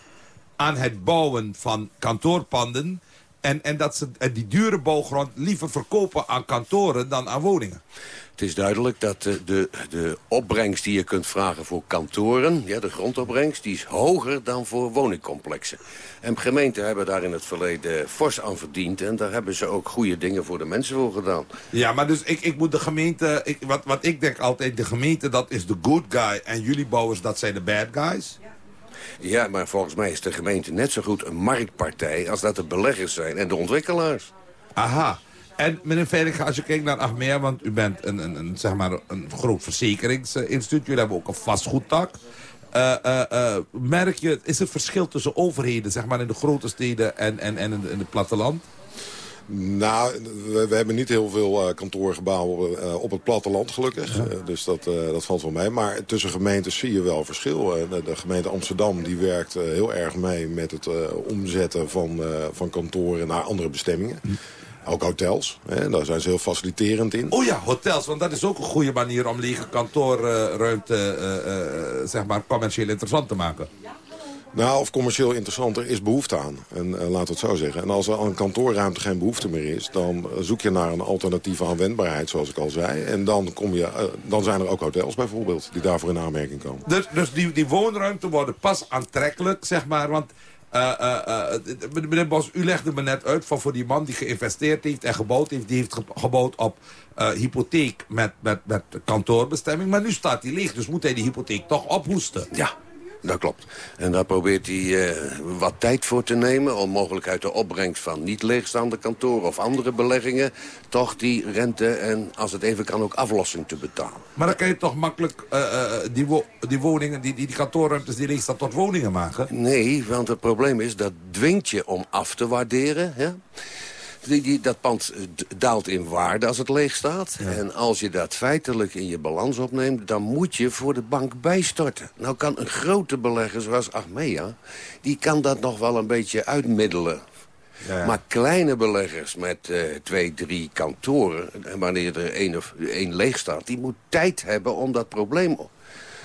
aan het bouwen van kantoorpanden... En, en dat ze eh, die dure bouwgrond liever verkopen aan kantoren dan aan woningen. Het is duidelijk dat de, de, de opbrengst die je kunt vragen voor kantoren... Ja, de grondopbrengst, die is hoger dan voor woningcomplexen. En gemeenten hebben daar in het verleden fors aan verdiend... en daar hebben ze ook goede dingen voor de mensen voor gedaan. Ja, maar dus ik, ik moet de gemeente... Ik, wat, wat ik denk altijd, de gemeente dat is de good guy... en jullie bouwers dat zijn de bad guys. Ja, maar volgens mij is de gemeente net zo goed een marktpartij... als dat de beleggers zijn en de ontwikkelaars. Aha. En meneer Veilig, als je kijkt naar Achmea, want u bent een, een, een, zeg maar een groot verzekeringsinstituut. Jullie hebben ook een vastgoedtak. Eh, eh, eh, merk je, is er verschil tussen overheden, zeg maar in de grote steden en, en, en in het platteland? Nou, we, we hebben niet heel veel eh, kantoorgebouwen eh, op het platteland gelukkig. Eh, dus dat, eh, dat valt wel mee. Maar tussen gemeentes zie je wel verschil. De, de gemeente Amsterdam die werkt heel erg mee met het eh, omzetten van, eh, van kantoren naar andere bestemmingen. Ook hotels. Hè, daar zijn ze heel faciliterend in. Oh ja, hotels, want dat is ook een goede manier om lege kantoorruimte eh, eh, zeg maar commercieel interessant te maken. Nou, of commercieel interessanter is behoefte aan. En eh, laten we het zo zeggen. En als er aan kantoorruimte geen behoefte meer is... dan eh, zoek je naar een alternatieve aanwendbaarheid, zoals ik al zei. En dan, kom je, eh, dan zijn er ook hotels bijvoorbeeld... die daarvoor in aanmerking komen. Dus, dus die, die woonruimte worden pas aantrekkelijk, zeg maar. Want, eh, eh, eh, meneer Bos, u legde me net uit van voor die man die geïnvesteerd heeft en gebouwd heeft. Die heeft ge- gebouwd op eh, hypotheek met, met, met kantoorbestemming. Maar nu staat die leeg, dus moet hij die hypotheek toch ophoesten. Ja, dat klopt. En daar probeert hij eh, wat tijd voor te nemen... om mogelijk uit de opbrengst van niet leegstaande kantoren... of andere beleggingen toch die rente en als het even kan ook aflossing te betalen. Maar dan kan je toch makkelijk eh, eh, die, wo- die woningen, die, die, die kantoorruimtes die leeg staan tot woningen maken? Nee, want het probleem is dat dwingt je om af te waarderen. Ja? Die, die, dat pand eh, daalt in waarde als het leeg staat. En als je dat feitelijk in je balans opneemt... dan moet je voor de bank bijstorten. Nou kan een grote belegger zoals Achmea... die kan dat nog wel een beetje uitmiddelen. Ja. Maar kleine beleggers met eh, twee, drie kantoren... en wanneer er één, of, één leeg staat... die moet tijd hebben om dat probleem op,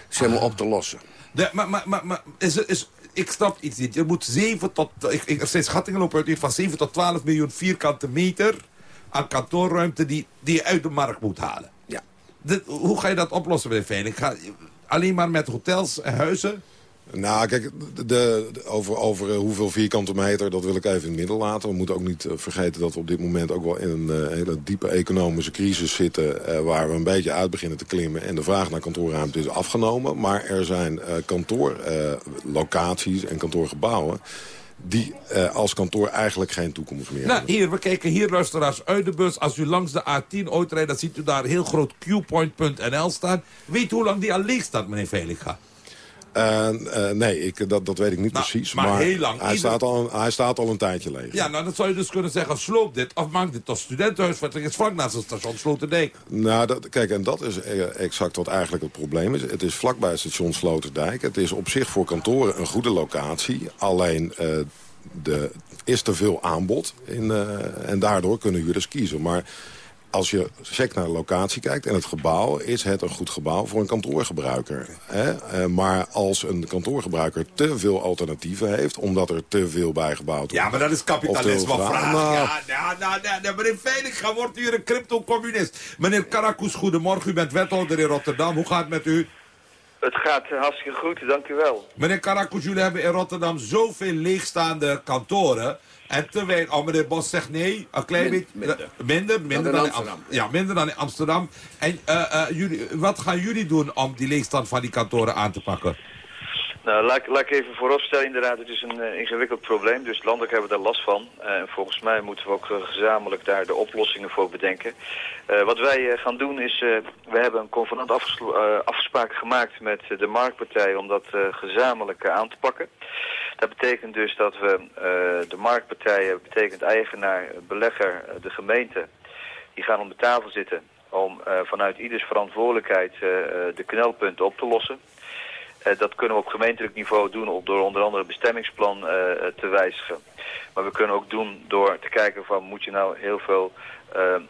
zeg maar, op te lossen. De, maar maar, maar, maar is, is, ik snap iets niet. Je moet 7 tot... Ik, ik, er zijn schattingen lopen uit van 7 tot 12 miljoen vierkante meter... aan kantoorruimte die, die je uit de markt moet halen. Ja. De, hoe ga je dat oplossen, meneer Veiling? Ga, alleen maar met hotels en huizen? Nou, kijk, de, de- over, over eh, hoeveel vierkante meter, dat wil ik even in het midden laten. We moeten ook niet eh, vergeten dat we op dit moment ook wel in een eh, hele diepe economische crisis zitten... waar we een beetje uit beginnen te klimmen. En de vraag naar kantoorruimte is afgenomen. Maar er zijn kantoorlocaties en kantoorgebouwen... die eh, als kantoor eigenlijk geen toekomst meer Nou, hebben. hier, we kijken hier, luisteraars, uit de bus. Als u langs de A10 ooit rijdt, dan ziet u daar heel groot qpoint.nl staan. Weet u hoe lang die al leeg staat, meneer Veilinga? Eh, nee, ik, dat, dat weet ik niet Nou, precies. maar Maar, heel lang. Hij, Ieder- staat al, een- hij staat al een tijdje leeg. Ja, nou, dan zou je dus kunnen zeggen, sloop dit of maak dit tot studentenhuis. Want het is vlak naast het station Sloterdijk. Nou, dat, kijk, en dat is eh, exact wat eigenlijk het probleem is. Het is vlakbij het station Sloterdijk. Het is op zich voor kantoren een goede locatie. Alleen eh de, is te veel aanbod. In, eh, en daardoor kunnen huurders kiezen. Maar als je sec naar de locatie kijkt en het gebouw... is het een goed gebouw voor een kantoorgebruiker. Hè? Eh, maar als een kantoorgebruiker te veel alternatieven heeft... omdat er te veel bijgebouwd wordt... Ja, maar dat is of te kapitalisme. Vraag. Nou, Ja, ja, nou, nou, nou, meneer Veilig, wordt u een crypto-communist. Meneer Karakus, goedemorgen. U bent wethouder in Rotterdam. Hoe gaat het met u? Het gaat hartstikke goed, dank u wel. Meneer Karakus, jullie hebben in Rotterdam zoveel leegstaande kantoren. En te weinig... Oh, meneer Bos zegt nee. Een klein beetje... Minder. Minder, minder Dan Am- Amsterdam. Ja, minder dan in Amsterdam. En eh, eh, jullie, wat gaan jullie doen om die leegstand van die kantoren aan te pakken? Nou, laat, laat ik even vooropstellen, inderdaad, het is een eh, ingewikkeld probleem, dus landelijk hebben we daar last van. Eh, En volgens mij moeten we ook eh, gezamenlijk daar de oplossingen voor bedenken. Eh, wat wij eh, gaan doen is, eh, we hebben een convenant eh, afspraak gemaakt met eh, de marktpartij om dat eh, gezamenlijk eh, aan te pakken. Dat betekent dus dat we eh, de marktpartijen, betekent eigenaar, belegger, eh, de gemeente, die gaan om de tafel zitten om eh, vanuit ieders verantwoordelijkheid eh, eh, de knelpunten op te lossen. Eh, dat kunnen we op gemeentelijk niveau doen door onder andere het bestemmingsplan eh, eh, te wijzigen. Maar we kunnen ook doen door te kijken van moet je nou heel veel eh, eh,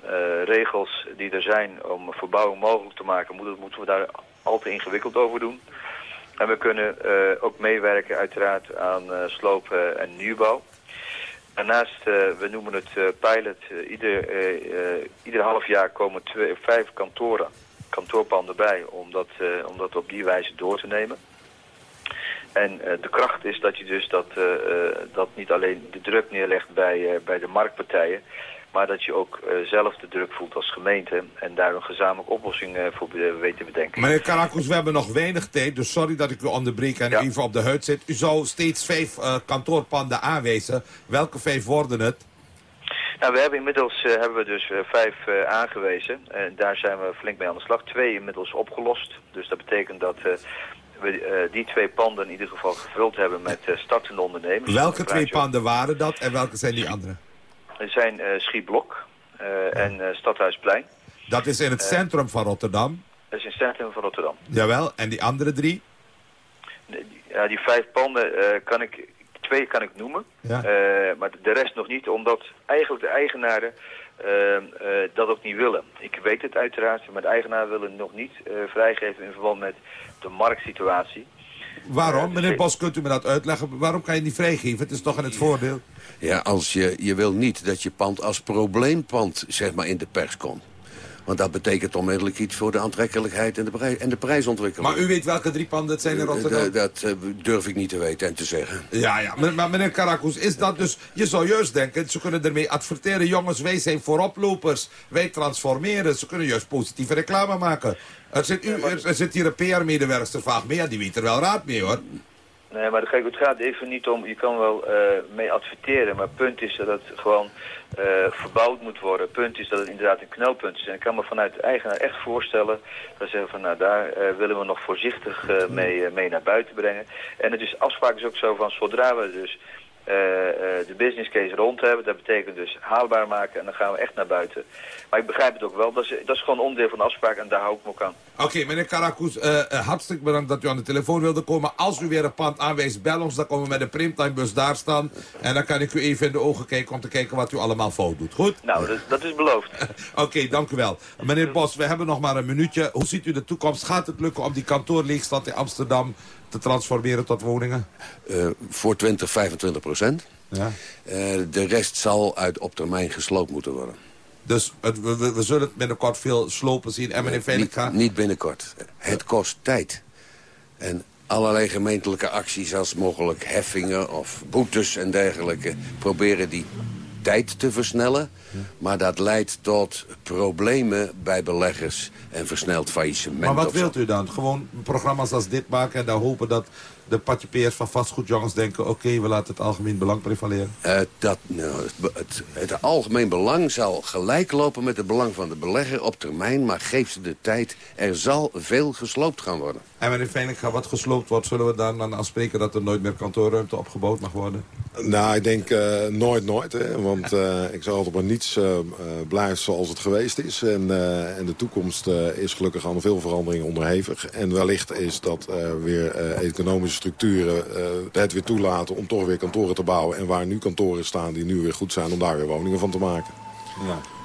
regels die er zijn om verbouwing mogelijk te maken, moeten, moeten we daar al te ingewikkeld over doen. En we kunnen eh, ook meewerken uiteraard aan eh, sloop en nieuwbouw. Daarnaast, eh, we noemen het pilot, ieder, ieder half jaar komen twee, vijf kantoren, kantoorpanden bij om dat, op die wijze door te nemen. En de kracht is dat je dus dat, dat niet alleen de druk neerlegt bij, bij de marktpartijen, maar dat je ook eh, zelf de druk voelt als gemeente en daar een gezamenlijke oplossing eh, voor weet te bedenken. Meneer Karakus, we hebben nog weinig tijd, dus sorry dat ik u onderbreek en even op de huid zit. U zou steeds vijf eh, kantoorpanden aanwijzen. Welke vijf worden het? Nou, we hebben inmiddels hebben we dus vijf aangewezen. En daar zijn we flink mee aan de slag. Twee inmiddels opgelost. Dus dat betekent dat we die twee panden in ieder geval gevuld hebben met startende ondernemers. Welke twee panden waren dat en welke zijn die andere? Zijn eh Schieblok eh, en eh, Stadhuisplein. Dat is in het centrum van Rotterdam. Dat is in het centrum van Rotterdam. Jawel, en die andere drie? Ja, die vijf panden kan ik, twee kan ik noemen, Ja. Maar de rest nog niet, omdat eigenlijk de eigenaren eh, eh, dat ook niet willen. Ik weet het uiteraard, maar de eigenaren willen nog niet vrijgeven in verband met de marktsituatie. Waarom? Meneer Bos, kunt u me dat uitleggen? Waarom kan je niet vrijgeven? Het is toch in het voordeel? Ja, als je, je wil niet dat je pand als probleempand zeg maar, in de pers komt. Want dat betekent onmiddellijk iets voor de aantrekkelijkheid en de, prij- en de prijsontwikkeling. Maar u weet welke drie panden het zijn in Eh, Rotterdam? dat dat, eh, durf ik niet te weten en te zeggen. Ja, ja. Maar, maar meneer Karakus, is dat dus... Je zou juist denken, ze kunnen ermee adverteren. Jongens, wij zijn vooroplopers. Wij transformeren. Ze kunnen juist positieve reclame maken. Er zit, u, er, er zit hier een PR-medewerkster van Achmea. Die weet er wel raad mee, hoor. Nee, maar kijk, het gaat even niet om, je kan wel eh, mee adverteren, maar het punt is dat het gewoon eh, verbouwd moet worden. Het punt is dat het inderdaad een knelpunt is. En ik kan me vanuit de eigenaar echt voorstellen, dat ze zeggen van nou daar eh, willen we nog voorzichtig mee, mee naar buiten brengen. En het is, afspraak is ook zo van zodra we dus eh, eh, de business case rond hebben, dat betekent dus haalbaar maken en dan gaan we echt naar buiten. Maar ik begrijp het ook wel, dat is, dat is gewoon onderdeel van de afspraak en daar hou ik me ook aan. Oké, meneer Karakus, eh, eh, hartstikke bedankt dat u aan de telefoon wilde komen. Als u weer een pand aanwijst, bel ons. Dan komen we met de primtimebus daar staan. En dan kan ik u even in de ogen kijken om te kijken wat u allemaal fout doet. Goed? Nou, dat, dat is beloofd. *laughs* Oké, dank u wel. Meneer Bos, we hebben nog maar een minuutje. Hoe ziet u de toekomst? Gaat het lukken om die kantoorleegstand in Amsterdam te transformeren tot woningen? Eh, voor 20, 25 procent. Ja. Eh, de rest zal uit op termijn gesloopt moeten worden. Dus het, we, we- zullen het binnenkort veel slopen zien. En meneer Veilig niet, niet binnenkort. Het kost tijd. En allerlei gemeentelijke acties als mogelijk heffingen of boetes en dergelijke... proberen die tijd te versnellen. Maar dat leidt tot problemen bij beleggers en versneld faillissement. Maar wat wilt u dan? Gewoon programma's als dit maken en dan hopen dat de patjepeers van vastgoedjongens denken... oké, we laten het algemeen belang prevaleren? Eh, dat, nou, het, het, het algemeen belang zal gelijk lopen met het belang van de belegger op termijn. Maar geef ze de tijd, er zal veel gesloopt gaan worden. En wanneer Veiliga wat gesloopt wordt, zullen we dan, dan afspreken... dat er nooit meer kantoorruimte opgebouwd mag worden? Nou, ik denk eh, nooit, nooit. Hè? Want eh, ik zeg altijd maar niets blijft zoals het geweest is. En, eh, en de toekomst eh, is gelukkig aan veel veranderingen onderhevig. En wellicht is dat eh, weer eh, economische structuren eh, het weer toelaten... om toch weer kantoren te bouwen. En waar nu kantoren staan die nu weer goed zijn... om daar weer woningen van te maken. Ja.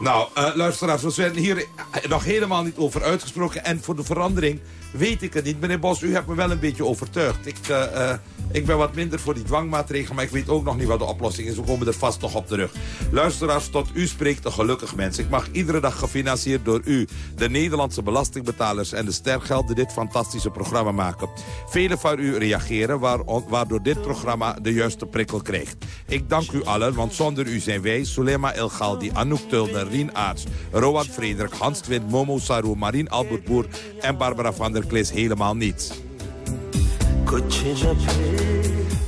Nou, eh, luisteraars, we zijn hier nog helemaal niet over uitgesproken. En voor de verandering weet ik het niet. Meneer Bos, u hebt me wel een beetje overtuigd. Ik, eh, eh, ik ben wat minder voor die dwangmaatregelen, maar ik weet ook nog niet wat de oplossing is. We komen er vast nog op terug. Luisteraars, tot u spreekt een gelukkig mens. Ik mag iedere dag gefinancierd door u, de Nederlandse belastingbetalers en de stergelden dit fantastische programma maken. Velen van u reageren, waar- waardoor dit programma de juiste prikkel krijgt. Ik dank u allen, want zonder u zijn wij, Sulema El Galdi, Anouk Tulner, Rien Aarts, Rowan Frederik, Hans Twint, Momo Saru, Marien Albert Boer en Barbara van der Klis helemaal niets.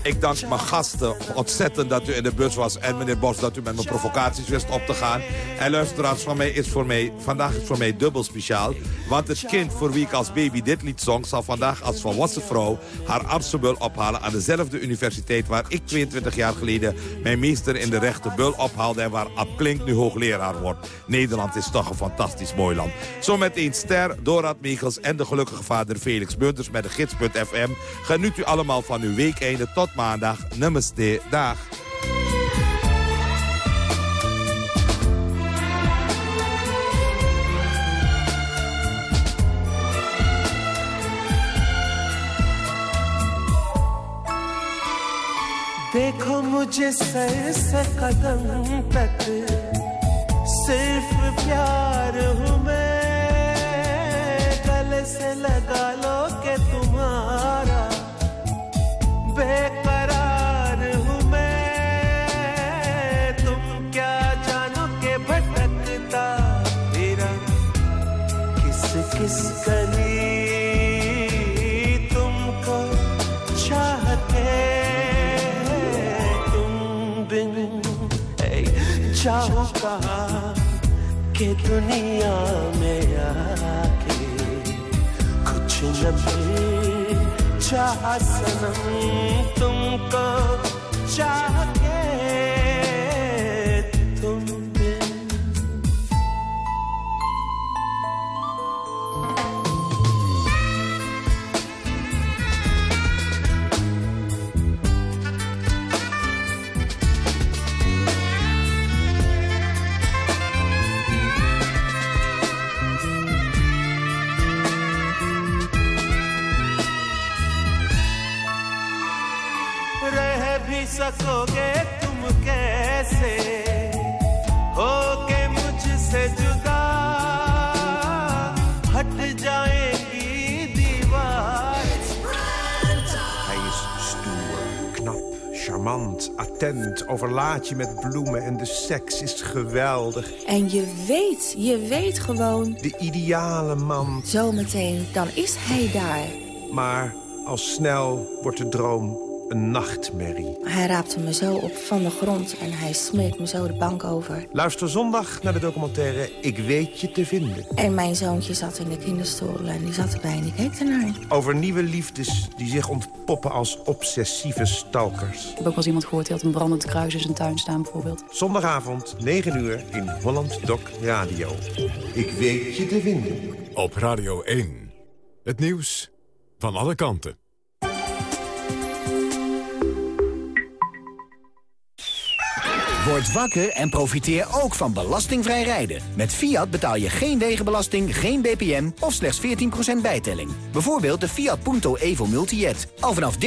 Ik dank mijn gasten ontzettend dat u in de bus was. En meneer Bos dat u met mijn provocaties wist op te gaan. En luisteraars, van mij is voor mij, vandaag is voor mij dubbel speciaal. Want het kind voor wie ik als baby dit lied zong... zal vandaag als volwassen vrouw haar artsenbul ophalen... aan dezelfde universiteit waar ik 22 jaar geleden... mijn meester in de rechten bul ophaalde... en waar Ab Klink nu hoogleraar wordt. Nederland is toch een fantastisch mooi land. Zo meteen Ster, Dorad Michels en de gelukkige vader Felix Munters... met de gids.fm. Geniet u allemaal van uw weekeinde tot maandag. Namaste. Dag. देखो मुझे सर से कदम तक, सिर्फ़ प्यार हूँ मैं गले से लगा लो के तुम्हारा बेकरार किस गली तुमको चाहते तुम बिन जाओ कहाँ के दुनिया में आके? कुछ न चाह सनम तुमको चाह सकोगे तुम कैसे होके मुझसे जुदा हट जाएगी दीवार Hij is stoer, knap, charmant, attent, overlaat je met bloemen en de seks is geweldig. En je weet, je weet gewoon... De ideale man. Zometeen, dan is hij daar. Maar al snel wordt de droom een nachtmerrie. Hij raapte me zo op van de grond en hij smeet me zo de bank over. Luister zondag naar de documentaire Ik weet je te vinden. En mijn zoontje zat in de kinderstoel en die zat erbij en die keek ernaar. Over nieuwe liefdes die zich ontpoppen als obsessieve stalkers. Ik heb ook wel eens iemand gehoord die had een brandend kruis in zijn tuin staan bijvoorbeeld. Zondagavond, 9 uur, in Holland Doc Radio. Ik weet je te vinden. Op Radio 1. Het nieuws van alle kanten. Word wakker en profiteer ook van belastingvrij rijden. Met Fiat betaal je geen wegenbelasting, geen BPM of slechts 14% bijtelling. Bijvoorbeeld de Fiat Punto Evo Multijet. Al vanaf 13.995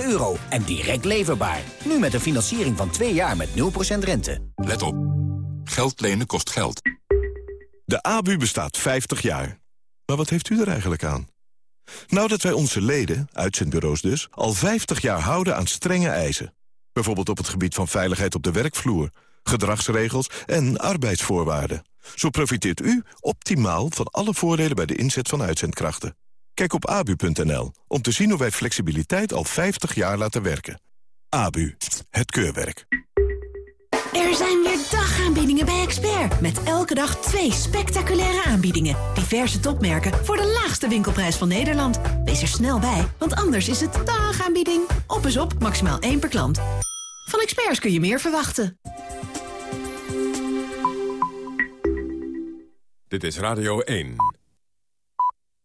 euro en direct leverbaar. Nu met een financiering van 2 jaar met 0% rente. Let op. Geld lenen kost geld. De ABU bestaat 50 jaar. Maar wat heeft u er eigenlijk aan? Nou dat wij onze leden, uitzendbureaus dus, al 50 jaar houden aan strenge eisen. Bijvoorbeeld op het gebied van veiligheid op de werkvloer, gedragsregels en arbeidsvoorwaarden. Zo profiteert u optimaal van alle voordelen bij de inzet van uitzendkrachten. Kijk op abu.nl om te zien hoe wij flexibiliteit al 50 jaar laten werken. ABU, het keurwerk. Er zijn weer dagaanbiedingen bij Expert. Met elke dag twee spectaculaire aanbiedingen. Diverse topmerken voor de laagste winkelprijs van Nederland. Wees er snel bij, want anders is het dagaanbieding. Op is op, maximaal één per klant. Van Experts kun je meer verwachten. Dit is Radio 1.